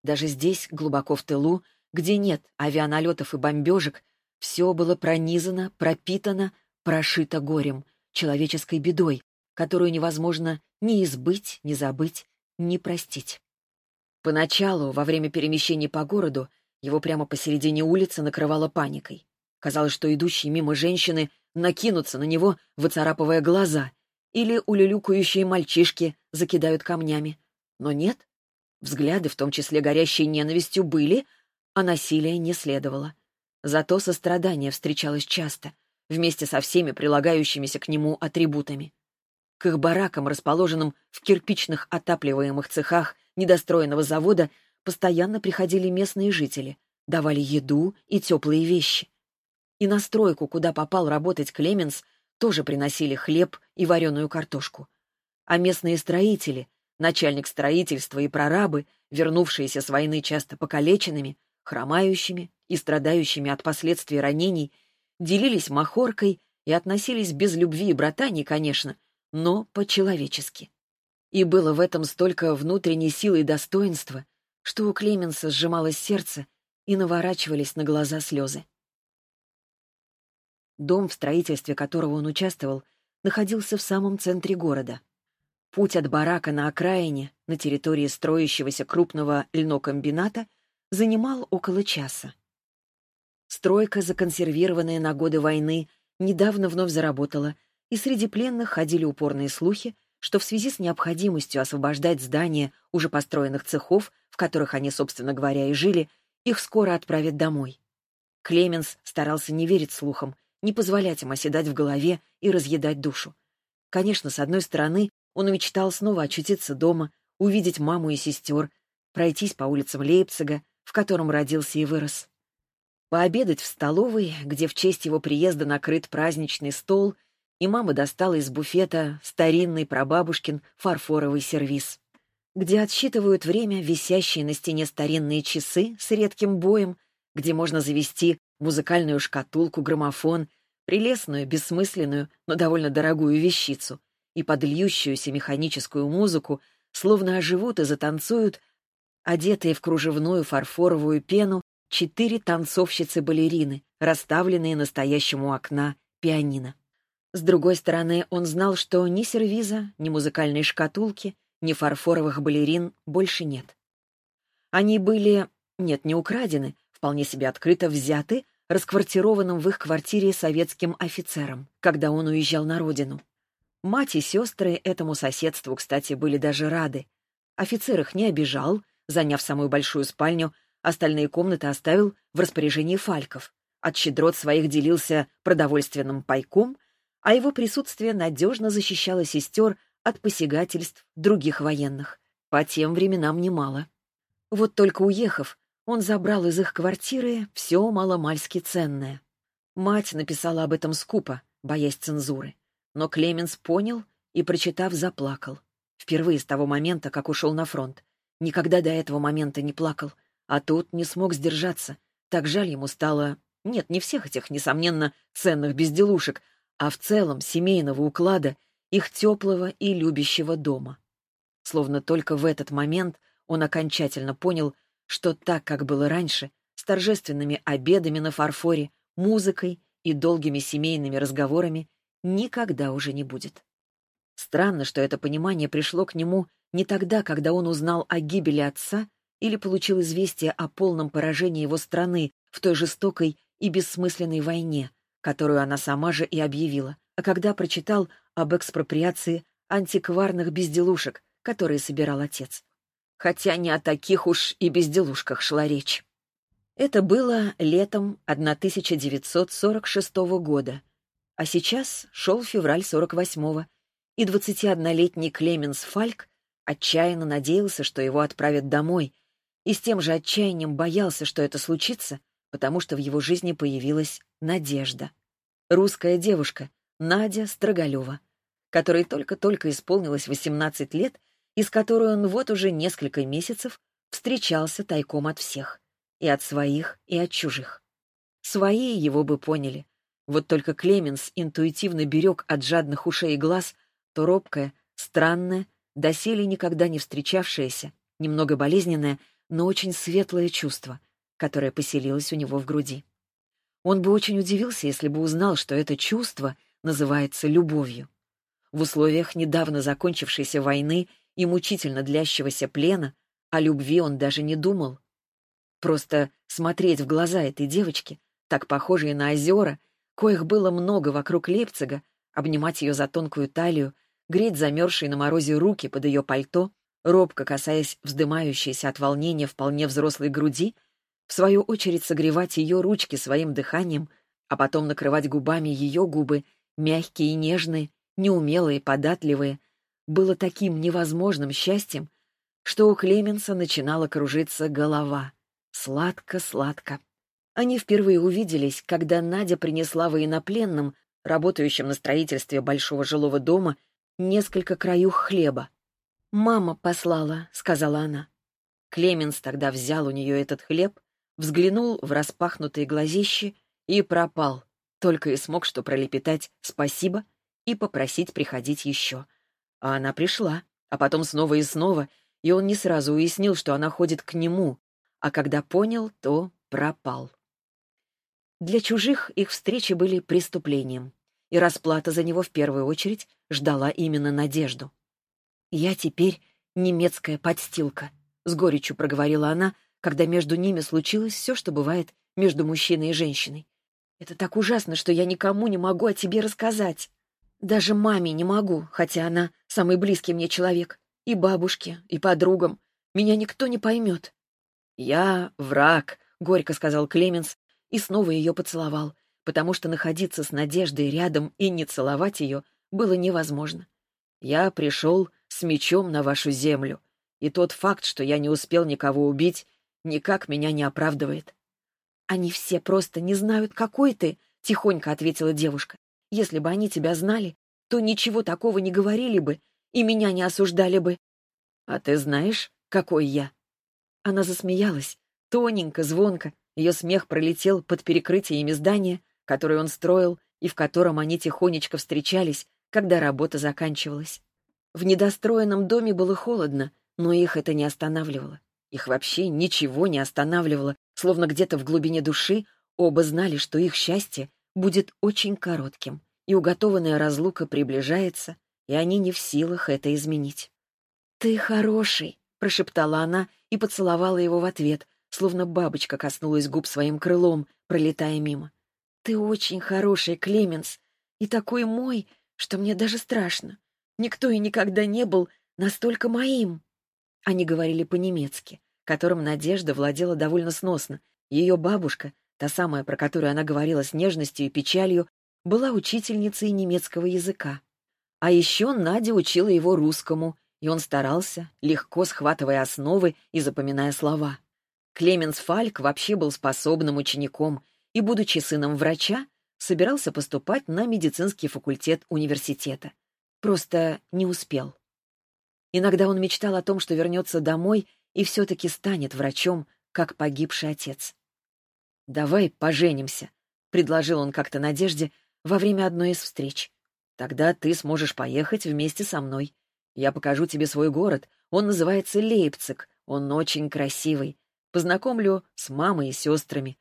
Даже здесь, глубоко в тылу, где нет авианалетов и бомбежек, все было пронизано, пропитано, прошито горем, человеческой бедой, которую невозможно ни избыть, ни забыть, ни простить. Поначалу, во время перемещений по городу, его прямо посередине улицы накрывало паникой. Казалось, что идущие мимо женщины накинутся на него, выцарапывая глаза, или улюлюкающие мальчишки закидают камнями. Но нет. Взгляды, в том числе горящие ненавистью, были, а насилия не следовало. Зато сострадание встречалось часто, вместе со всеми прилагающимися к нему атрибутами. К их баракам, расположенным в кирпичных отапливаемых цехах недостроенного завода, постоянно приходили местные жители, давали еду и теплые вещи. И на стройку, куда попал работать Клеменс, тоже приносили хлеб и вареную картошку. А местные строители, начальник строительства и прорабы, вернувшиеся с войны часто покалеченными, хромающими и страдающими от последствий ранений, делились махоркой и относились без любви и братани, конечно, но по-человечески. И было в этом столько внутренней силы и достоинства, что у Клеменса сжималось сердце и наворачивались на глаза слезы. Дом, в строительстве которого он участвовал, находился в самом центре города. Путь от барака на окраине, на территории строящегося крупного льнокомбината, занимал около часа. Стройка, законсервированная на годы войны, недавно вновь заработала, и среди пленных ходили упорные слухи, что в связи с необходимостью освобождать здания уже построенных цехов, в которых они, собственно говоря, и жили, их скоро отправят домой. Клеменс старался не верить слухам, не позволять им оседать в голове и разъедать душу. Конечно, с одной стороны, он мечтал снова очутиться дома, увидеть маму и сестер, пройтись по улицам Лейпцига, в котором родился и вырос пообедать в столовой, где в честь его приезда накрыт праздничный стол, и мама достала из буфета старинный прабабушкин фарфоровый сервиз, где отсчитывают время висящие на стене старинные часы с редким боем, где можно завести музыкальную шкатулку, граммофон, прелестную, бессмысленную, но довольно дорогую вещицу, и подльющуюся механическую музыку, словно оживут и затанцуют, одетые в кружевную фарфоровую пену четыре танцовщицы-балерины, расставленные настоящему окна пианино. С другой стороны, он знал, что ни сервиза, ни музыкальной шкатулки, ни фарфоровых балерин больше нет. Они были, нет, не украдены, вполне себе открыто взяты расквартированным в их квартире советским офицером, когда он уезжал на родину. Мать и сестры этому соседству, кстати, были даже рады. Офицер их не обижал, заняв самую большую спальню Остальные комнаты оставил в распоряжении фальков. От щедрот своих делился продовольственным пайком, а его присутствие надежно защищало сестер от посягательств других военных. По тем временам немало. Вот только уехав, он забрал из их квартиры все маломальски ценное. Мать написала об этом скупо, боясь цензуры. Но Клеменс понял и, прочитав, заплакал. Впервые с того момента, как ушел на фронт. Никогда до этого момента не плакал. А тут не смог сдержаться. Так жаль ему стало Нет, не всех этих, несомненно, ценных безделушек, а в целом семейного уклада их теплого и любящего дома. Словно только в этот момент он окончательно понял, что так, как было раньше, с торжественными обедами на фарфоре, музыкой и долгими семейными разговорами, никогда уже не будет. Странно, что это понимание пришло к нему не тогда, когда он узнал о гибели отца или получил известие о полном поражении его страны в той жестокой и бессмысленной войне, которую она сама же и объявила, а когда прочитал об экспроприации антикварных безделушек, которые собирал отец. Хотя не о таких уж и безделушках шла речь. Это было летом 1946 года, а сейчас шел февраль 48-го, и 21-летний Клеменс Фальк отчаянно надеялся, что его отправят домой, и с тем же отчаянием боялся, что это случится, потому что в его жизни появилась надежда. Русская девушка, Надя Строгалева, которой только-только исполнилось 18 лет и с которой он вот уже несколько месяцев встречался тайком от всех. И от своих, и от чужих. Свои его бы поняли. Вот только Клеменс интуитивно берег от жадных ушей и глаз то робкое, странное, доселе никогда не встречавшееся, немного болезненное, но очень светлое чувство, которое поселилось у него в груди. Он бы очень удивился, если бы узнал, что это чувство называется любовью. В условиях недавно закончившейся войны и мучительно длящегося плена о любви он даже не думал. Просто смотреть в глаза этой девочки, так похожей на озера, коих было много вокруг Лейпцига, обнимать ее за тонкую талию, греть замерзшие на морозе руки под ее пальто, робко касаясь вздымающейся от волнения вполне взрослой груди, в свою очередь согревать ее ручки своим дыханием, а потом накрывать губами ее губы, мягкие и нежные, неумелые, податливые, было таким невозможным счастьем, что у Клеменса начинала кружиться голова. Сладко-сладко. Они впервые увиделись, когда Надя принесла военнопленным, работающим на строительстве большого жилого дома, несколько краюх хлеба. «Мама послала», — сказала она. Клеменс тогда взял у нее этот хлеб, взглянул в распахнутые глазищи и пропал, только и смог что пролепетать «спасибо» и попросить приходить еще. А она пришла, а потом снова и снова, и он не сразу уяснил, что она ходит к нему, а когда понял, то пропал. Для чужих их встречи были преступлением, и расплата за него в первую очередь ждала именно надежду. «Я теперь немецкая подстилка», — с горечью проговорила она, когда между ними случилось все, что бывает между мужчиной и женщиной. «Это так ужасно, что я никому не могу о тебе рассказать. Даже маме не могу, хотя она самый близкий мне человек. И бабушке, и подругам. Меня никто не поймет». «Я враг», — горько сказал Клеменс и снова ее поцеловал, потому что находиться с Надеждой рядом и не целовать ее было невозможно. «Я пришел с мечом на вашу землю, и тот факт, что я не успел никого убить, никак меня не оправдывает». «Они все просто не знают, какой ты», — тихонько ответила девушка. «Если бы они тебя знали, то ничего такого не говорили бы и меня не осуждали бы». «А ты знаешь, какой я?» Она засмеялась, тоненько, звонко. Ее смех пролетел под перекрытиями здания, которое он строил и в котором они тихонечко встречались, когда работа заканчивалась. В недостроенном доме было холодно, но их это не останавливало. Их вообще ничего не останавливало, словно где-то в глубине души оба знали, что их счастье будет очень коротким, и уготованная разлука приближается, и они не в силах это изменить. «Ты хороший», — прошептала она и поцеловала его в ответ, словно бабочка коснулась губ своим крылом, пролетая мимо. «Ты очень хороший, Клеменс, и такой мой, что мне даже страшно. Никто и никогда не был настолько моим». Они говорили по-немецки, которым Надежда владела довольно сносно. Ее бабушка, та самая, про которую она говорила с нежностью и печалью, была учительницей немецкого языка. А еще Надя учила его русскому, и он старался, легко схватывая основы и запоминая слова. Клеменс Фальк вообще был способным учеником и, будучи сыном врача, собирался поступать на медицинский факультет университета. Просто не успел. Иногда он мечтал о том, что вернется домой и все-таки станет врачом, как погибший отец. «Давай поженимся», — предложил он как-то Надежде во время одной из встреч. «Тогда ты сможешь поехать вместе со мной. Я покажу тебе свой город. Он называется Лейпциг. Он очень красивый. Познакомлю с мамой и сестрами.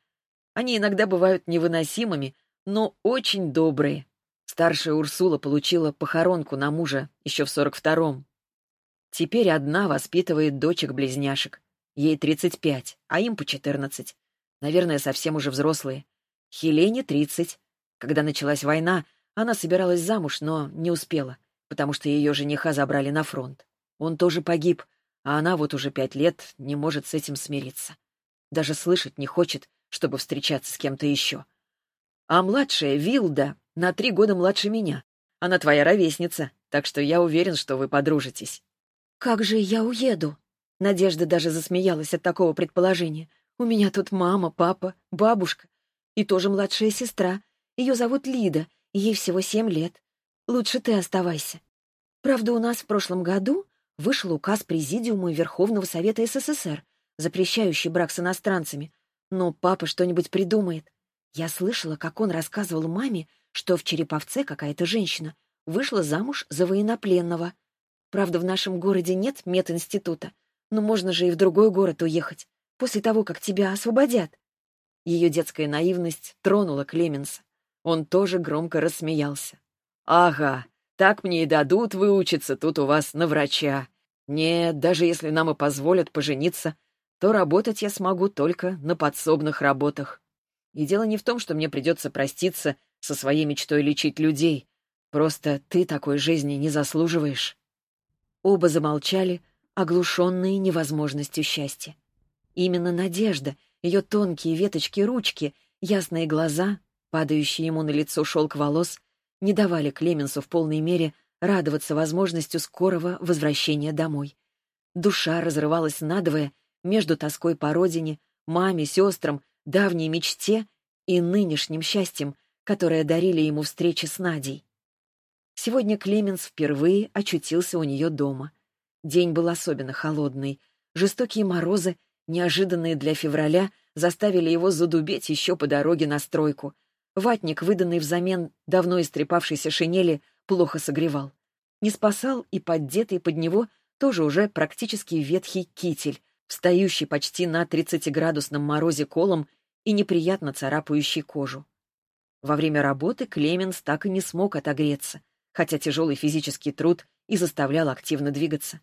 Они иногда бывают невыносимыми, но очень добрые. Старшая Урсула получила похоронку на мужа еще в сорок втором. Теперь одна воспитывает дочек-близняшек. Ей 35, а им по 14. Наверное, совсем уже взрослые. Хелене 30. Когда началась война, она собиралась замуж, но не успела, потому что ее жениха забрали на фронт. Он тоже погиб, а она вот уже пять лет не может с этим смириться. Даже слышать не хочет, чтобы встречаться с кем-то еще. А младшая, Вилда, на три года младше меня. Она твоя ровесница, так что я уверен, что вы подружитесь. «Как же я уеду?» Надежда даже засмеялась от такого предположения. «У меня тут мама, папа, бабушка и тоже младшая сестра. Ее зовут Лида, ей всего семь лет. Лучше ты оставайся. Правда, у нас в прошлом году вышел указ Президиума Верховного Совета СССР, запрещающий брак с иностранцами. Но папа что-нибудь придумает. Я слышала, как он рассказывал маме, что в Череповце какая-то женщина вышла замуж за военнопленного. Правда, в нашем городе нет мединститута, но можно же и в другой город уехать, после того, как тебя освободят. Ее детская наивность тронула Клеменса. Он тоже громко рассмеялся. «Ага, так мне и дадут выучиться тут у вас на врача. Нет, даже если нам и позволят пожениться, то работать я смогу только на подсобных работах. И дело не в том, что мне придется проститься со своей мечтой лечить людей. Просто ты такой жизни не заслуживаешь». Оба замолчали, оглушенные невозможностью счастья. Именно надежда, ее тонкие веточки ручки, ясные глаза, падающие ему на лицо шелк волос, не давали Клеменсу в полной мере радоваться возможностью скорого возвращения домой. Душа разрывалась надвое между тоской по родине, маме, сестрам, давней мечте и нынешним счастьем, которое дарили ему встречи с Надей. Сегодня Клеменс впервые очутился у нее дома. День был особенно холодный. Жестокие морозы, неожиданные для февраля, заставили его задубеть еще по дороге на стройку. Ватник, выданный взамен давно истрепавшейся шинели, плохо согревал. Не спасал и поддетый под него тоже уже практически ветхий китель, встающий почти на 30-градусном морозе колом и неприятно царапающий кожу. Во время работы Клеменс так и не смог отогреться — хотя тяжелый физический труд и заставлял активно двигаться.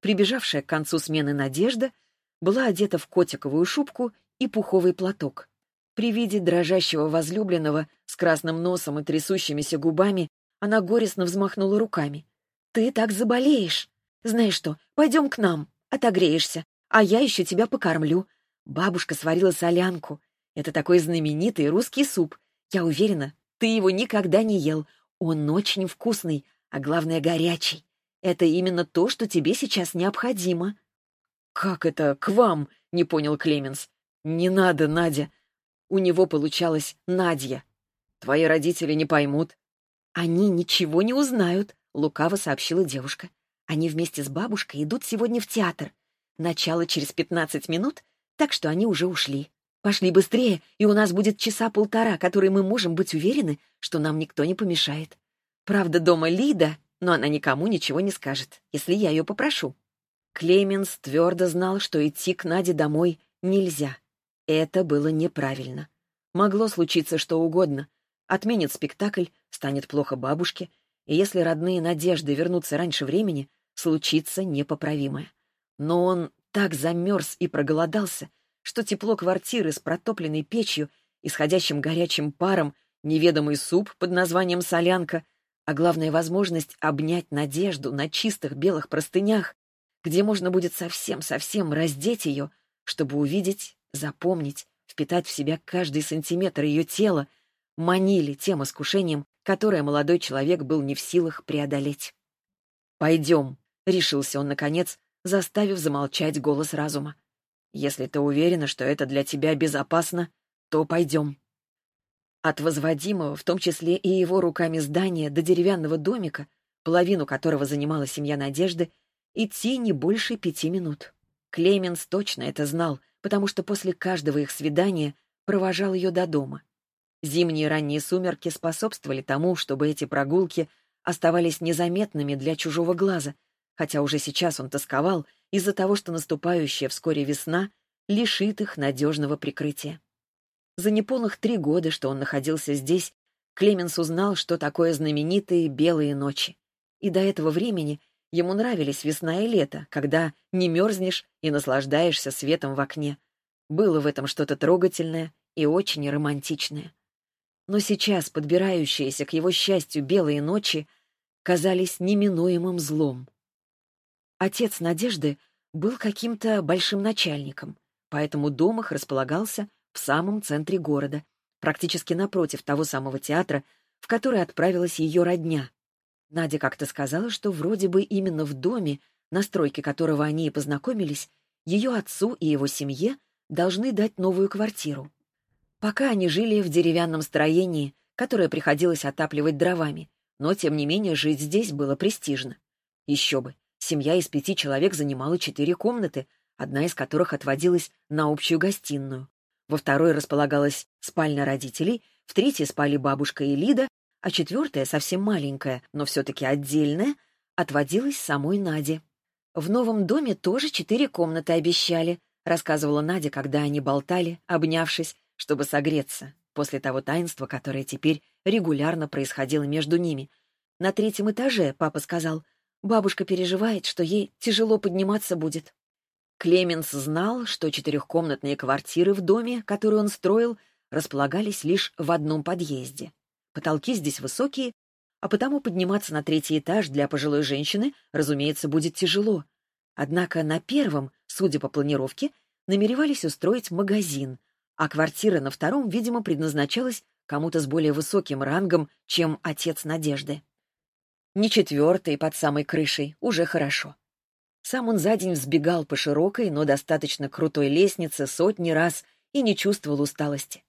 Прибежавшая к концу смены Надежда была одета в котиковую шубку и пуховый платок. При виде дрожащего возлюбленного с красным носом и трясущимися губами она горестно взмахнула руками. «Ты так заболеешь! Знаешь что, пойдем к нам, отогреешься, а я еще тебя покормлю. Бабушка сварила солянку. Это такой знаменитый русский суп. Я уверена, ты его никогда не ел. Он очень вкусный, а главное горячий. Это именно то, что тебе сейчас необходимо. Как это к вам? Не понял Клеменс. Не надо, Надя. У него получалось Надя. Твои родители не поймут. Они ничего не узнают, лукаво сообщила девушка. Они вместе с бабушкой идут сегодня в театр. Начало через пятнадцать минут, так что они уже ушли. Пошли быстрее, и у нас будет часа полтора, которые мы можем быть уверены, что нам никто не помешает. Правда, дома Лида, но она никому ничего не скажет, если я ее попрошу. Клеменс твердо знал, что идти к Наде домой нельзя. Это было неправильно. Могло случиться что угодно. Отменит спектакль, станет плохо бабушке, и если родные надежды вернутся раньше времени, случится непоправимое. Но он так замерз и проголодался, что тепло квартиры с протопленной печью, исходящим горячим паром, неведомый суп под названием «солянка», а главная возможность обнять надежду на чистых белых простынях, где можно будет совсем-совсем раздеть ее, чтобы увидеть, запомнить, впитать в себя каждый сантиметр ее тела, манили тем искушением, которое молодой человек был не в силах преодолеть. «Пойдем», — решился он, наконец, заставив замолчать голос разума. Если ты уверена, что это для тебя безопасно, то пойдем. От возводимого, в том числе и его руками здания, до деревянного домика, половину которого занимала семья Надежды, идти не больше пяти минут. Клеменс точно это знал, потому что после каждого их свидания провожал ее до дома. Зимние ранние сумерки способствовали тому, чтобы эти прогулки оставались незаметными для чужого глаза, хотя уже сейчас он тосковал из-за того, что наступающая вскоре весна лишит их надежного прикрытия. За неполных три года, что он находился здесь, Клеменс узнал, что такое знаменитые белые ночи. И до этого времени ему нравились весна и лето, когда не мерзнешь и наслаждаешься светом в окне. Было в этом что-то трогательное и очень романтичное. Но сейчас подбирающиеся к его счастью белые ночи казались неминуемым злом. Отец Надежды был каким-то большим начальником, поэтому дом их располагался в самом центре города, практически напротив того самого театра, в который отправилась ее родня. Надя как-то сказала, что вроде бы именно в доме, на стройке которого они и познакомились, ее отцу и его семье должны дать новую квартиру. Пока они жили в деревянном строении, которое приходилось отапливать дровами, но, тем не менее, жить здесь было престижно. Еще бы, семья из пяти человек занимала четыре комнаты, одна из которых отводилась на общую гостиную. Во второй располагалась спальня родителей, в третьей спали бабушка и Лида, а четвертая, совсем маленькая, но все-таки отдельная, отводилась самой Наде. «В новом доме тоже четыре комнаты обещали», рассказывала Надя, когда они болтали, обнявшись, чтобы согреться, после того таинства, которое теперь регулярно происходило между ними. На третьем этаже, папа сказал, бабушка переживает, что ей тяжело подниматься будет. Клеменс знал, что четырехкомнатные квартиры в доме, который он строил, располагались лишь в одном подъезде. Потолки здесь высокие, а потому подниматься на третий этаж для пожилой женщины, разумеется, будет тяжело. Однако на первом, судя по планировке, намеревались устроить магазин, а квартира на втором, видимо, предназначалась кому-то с более высоким рангом, чем отец Надежды. Не четвертый под самой крышей, уже хорошо. Сам он за день взбегал по широкой, но достаточно крутой лестнице сотни раз и не чувствовал усталости.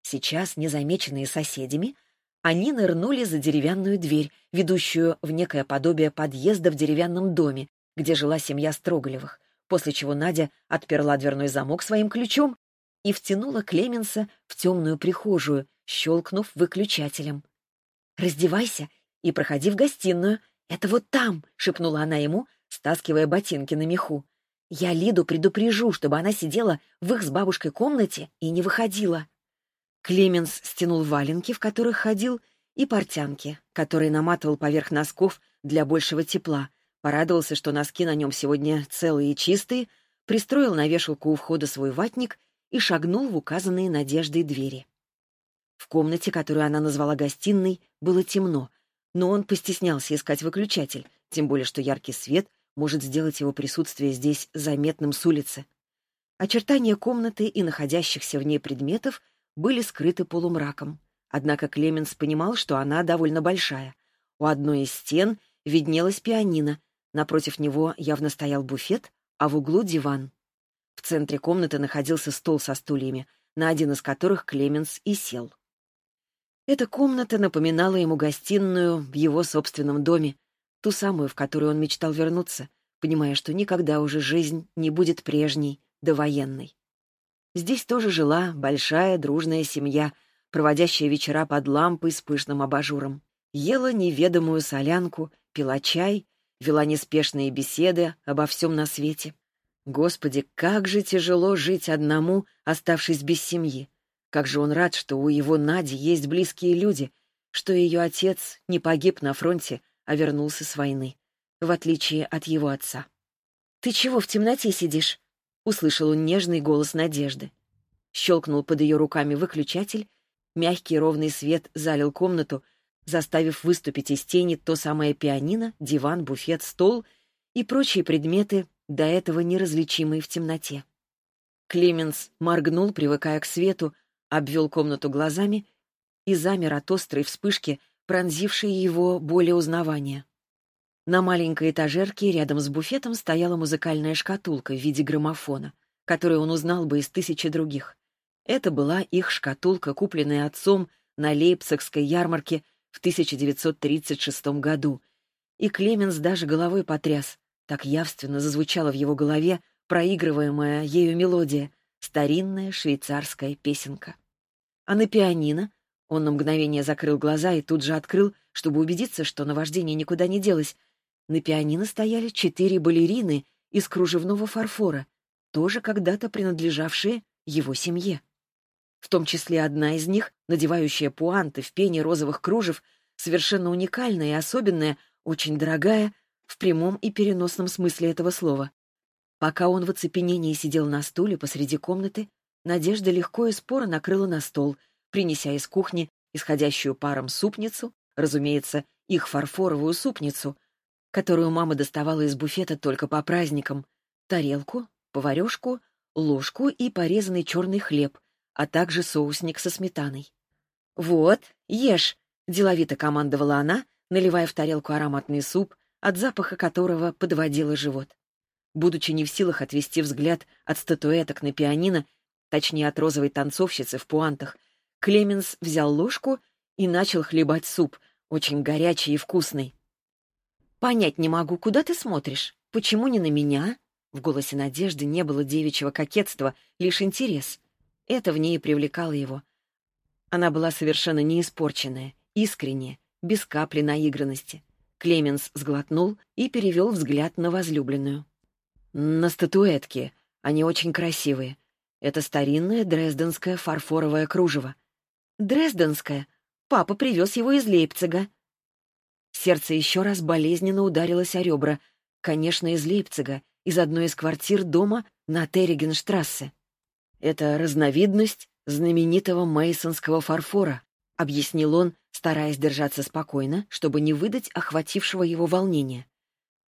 Сейчас, незамеченные соседями, они нырнули за деревянную дверь, ведущую в некое подобие подъезда в деревянном доме, где жила семья Строголевых, после чего Надя отперла дверной замок своим ключом и втянула Клеменса в темную прихожую, щелкнув выключателем. «Раздевайся и проходи в гостиную. Это вот там!» — шепнула она ему, стаскивая ботинки на меху. «Я Лиду предупрежу, чтобы она сидела в их с бабушкой комнате и не выходила». Клеменс стянул валенки, в которых ходил, и портянки, которые наматывал поверх носков для большего тепла. Порадовался, что носки на нем сегодня целые и чистые, пристроил на вешалку у входа свой ватник и шагнул в указанные Надеждой двери. В комнате, которую она назвала гостиной, было темно, но он постеснялся искать выключатель, тем более что яркий свет может сделать его присутствие здесь заметным с улицы. Очертания комнаты и находящихся в ней предметов были скрыты полумраком. Однако Клеменс понимал, что она довольно большая. У одной из стен виднелась пианино, напротив него явно стоял буфет, а в углу — диван. В центре комнаты находился стол со стульями, на один из которых Клеменс и сел. Эта комната напоминала ему гостиную в его собственном доме, ту самую, в которую он мечтал вернуться, понимая, что никогда уже жизнь не будет прежней, довоенной. Здесь тоже жила большая дружная семья, проводящая вечера под лампой с пышным абажуром. Ела неведомую солянку, пила чай, вела неспешные беседы обо всем на свете. Господи, как же тяжело жить одному, оставшись без семьи. Как же он рад, что у его Нади есть близкие люди, что ее отец не погиб на фронте, а вернулся с войны, в отличие от его отца. «Ты чего в темноте сидишь?» — услышал он нежный голос Надежды. Щелкнул под ее руками выключатель, мягкий ровный свет залил комнату, заставив выступить из тени то самое пианино, диван, буфет, стол и прочие предметы, до этого неразличимые в темноте. Клеменс моргнул, привыкая к свету, обвел комнату глазами и замер от острой вспышки, пронзившей его более узнавания. На маленькой этажерке рядом с буфетом стояла музыкальная шкатулка в виде граммофона, которую он узнал бы из тысячи других. Это была их шкатулка, купленная отцом на Лейпцигской ярмарке в 1936 году, и Клеменс даже головой потряс, так явственно зазвучала в его голове проигрываемая ею мелодия, старинная швейцарская песенка. А на пианино он на мгновение закрыл глаза и тут же открыл, чтобы убедиться, что наваждение никуда не делось. На пианино стояли четыре балерины из кружевного фарфора, тоже когда-то принадлежавшие его семье. В том числе одна из них, надевающая пуанты в пене розовых кружев, совершенно уникальная и особенная, очень дорогая, в прямом и переносном смысле этого слова. Пока он в оцепенении сидел на стуле посреди комнаты, Надежда легко и споро накрыла на стол, принеся из кухни исходящую паром супницу, разумеется, их фарфоровую супницу, которую мама доставала из буфета только по праздникам, тарелку, поварешку, ложку и порезанный черный хлеб, а также соусник со сметаной. «Вот, ешь!» — деловито командовала она, наливая в тарелку ароматный суп, от запаха которого подводила живот. Будучи не в силах отвести взгляд от статуэток на пианино, точнее от розовой танцовщицы в пуантах, Клеменс взял ложку и начал хлебать суп, очень горячий и вкусный. «Понять не могу, куда ты смотришь? Почему не на меня?» В голосе Надежды не было девичьего кокетства, лишь интерес. Это в ней и привлекало его. Она была совершенно не испорченная, искренняя, без капли наигранности. Клеменс сглотнул и перевел взгляд на возлюбленную. «На статуэтке. Они очень красивые. Это старинное дрезденское фарфоровое кружево». «Дрезденское? Папа привез его из Лейпцига». Сердце еще раз болезненно ударилось о ребра. Конечно, из Лейпцига, из одной из квартир дома на Терригенштрассе. Это разновидность знаменитого мейсонского фарфора, объяснил он, стараясь держаться спокойно, чтобы не выдать охватившего его волнения.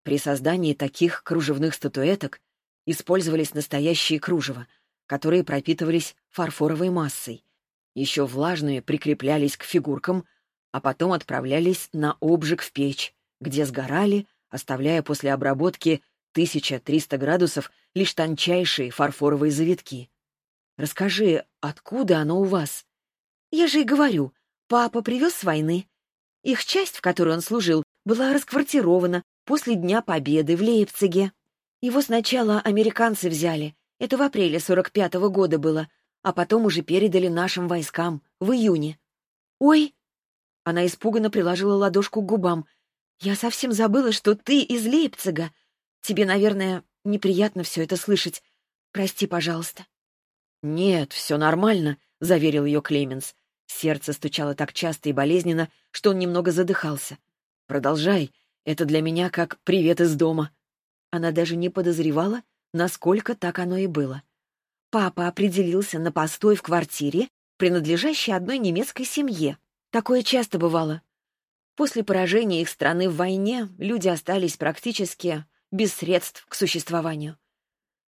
При создании таких кружевных статуэток использовались настоящие кружева, которые пропитывались фарфоровой массой. Еще влажные прикреплялись к фигуркам, а потом отправлялись на обжиг в печь, где сгорали, оставляя после обработки 1300 градусов лишь тончайшие фарфоровые завитки. «Расскажи, откуда оно у вас?» «Я же и говорю, папа привез с войны. Их часть, в которой он служил, была расквартирована после Дня Победы в Лейпциге. Его сначала американцы взяли, это в апреле 45-го года было, а потом уже передали нашим войскам в июне. «Ой!» Она испуганно приложила ладошку к губам. «Я совсем забыла, что ты из Лейпцига. Тебе, наверное, неприятно все это слышать. Прости, пожалуйста». «Нет, все нормально», — заверил ее Клеменс. Сердце стучало так часто и болезненно, что он немного задыхался. «Продолжай, это для меня как привет из дома». Она даже не подозревала, насколько так оно и было. Папа определился на постой в квартире, принадлежащей одной немецкой семье. Такое часто бывало. После поражения их страны в войне люди остались практически без средств к существованию.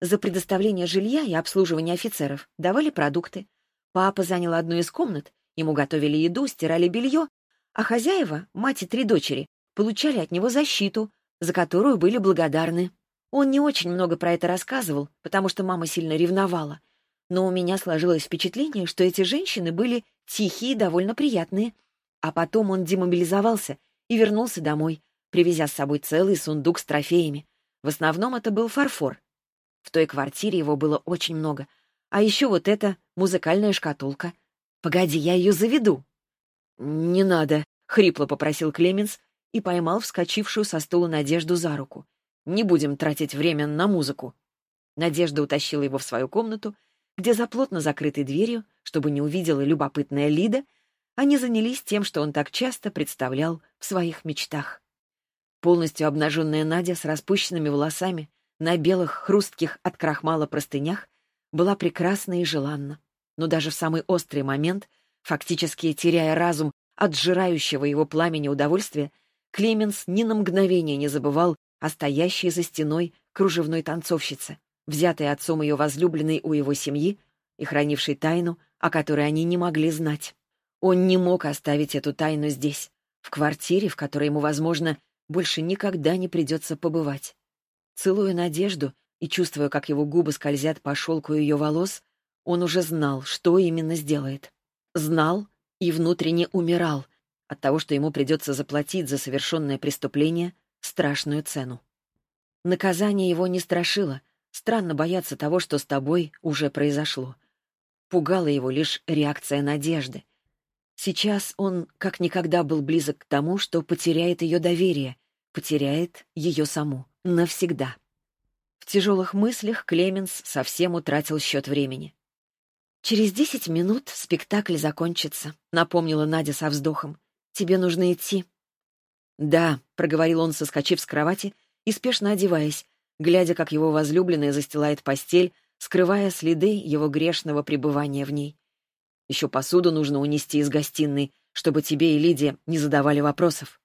За предоставление жилья и обслуживание офицеров давали продукты. Папа занял одну из комнат, ему готовили еду, стирали белье, а хозяева, мать и три дочери, получали от него защиту, за которую были благодарны. Он не очень много про это рассказывал, потому что мама сильно ревновала. Но у меня сложилось впечатление, что эти женщины были тихие и довольно приятные. А потом он демобилизовался и вернулся домой, привезя с собой целый сундук с трофеями. В основном это был фарфор. В той квартире его было очень много. А еще вот эта музыкальная шкатулка. Погоди, я ее заведу. «Не надо», — хрипло попросил Клеменс, и поймал вскочившую со стула Надежду за руку. «Не будем тратить время на музыку». Надежда утащила его в свою комнату, где за плотно закрытой дверью, чтобы не увидела любопытная Лида, они занялись тем, что он так часто представлял в своих мечтах. Полностью обнаженная Надя с распущенными волосами на белых, хрустких от крахмала простынях была прекрасна и желанна. Но даже в самый острый момент, фактически теряя разум от сжирающего его пламени удовольствия, Клеменс ни на мгновение не забывал о стоящей за стеной кружевной танцовщице, взятой отцом ее возлюбленной у его семьи и хранившей тайну, о которой они не могли знать. Он не мог оставить эту тайну здесь, в квартире, в которой ему, возможно, больше никогда не придется побывать. Целуя Надежду и чувствуя, как его губы скользят по шелку ее волос, он уже знал, что именно сделает. Знал и внутренне умирал — от того, что ему придется заплатить за совершенное преступление страшную цену. Наказание его не страшило, Странно бояться того, что с тобой уже произошло. Пугала его лишь реакция надежды. Сейчас он как никогда был близок к тому, что потеряет ее доверие, потеряет ее саму. Навсегда. В тяжелых мыслях Клеменс совсем утратил счет времени. «Через десять минут спектакль закончится», — напомнила Надя со вздохом. «Тебе нужно идти». «Да», — проговорил он, соскочив с кровати и спешно одеваясь, глядя, как его возлюбленная застилает постель, скрывая следы его грешного пребывания в ней. «Еще посуду нужно унести из гостиной, чтобы тебе и Лидия не задавали вопросов».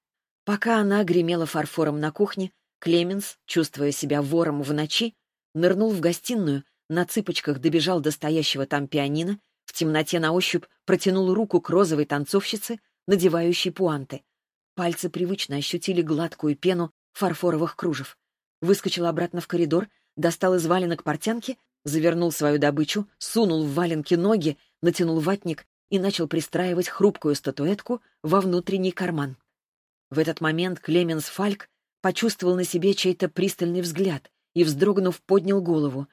Пока она гремела фарфором на кухне, Клеменс, чувствуя себя вором в ночи, нырнул в гостиную, на цыпочках добежал до стоящего там пианино, в темноте на ощупь протянул руку к розовой танцовщице, надевающей пуанты. Пальцы привычно ощутили гладкую пену фарфоровых кружев. Выскочил обратно в коридор, достал из валенок портянки, завернул свою добычу, сунул в валенки ноги, натянул ватник и начал пристраивать хрупкую статуэтку во внутренний карман. В этот момент Клеменс Фальк почувствовал на себе чей-то пристальный взгляд и, вздрогнув, поднял голову.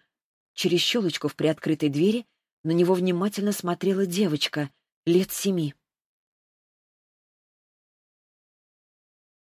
Через щелочку в приоткрытой двери на него внимательно смотрела девочка лет семи.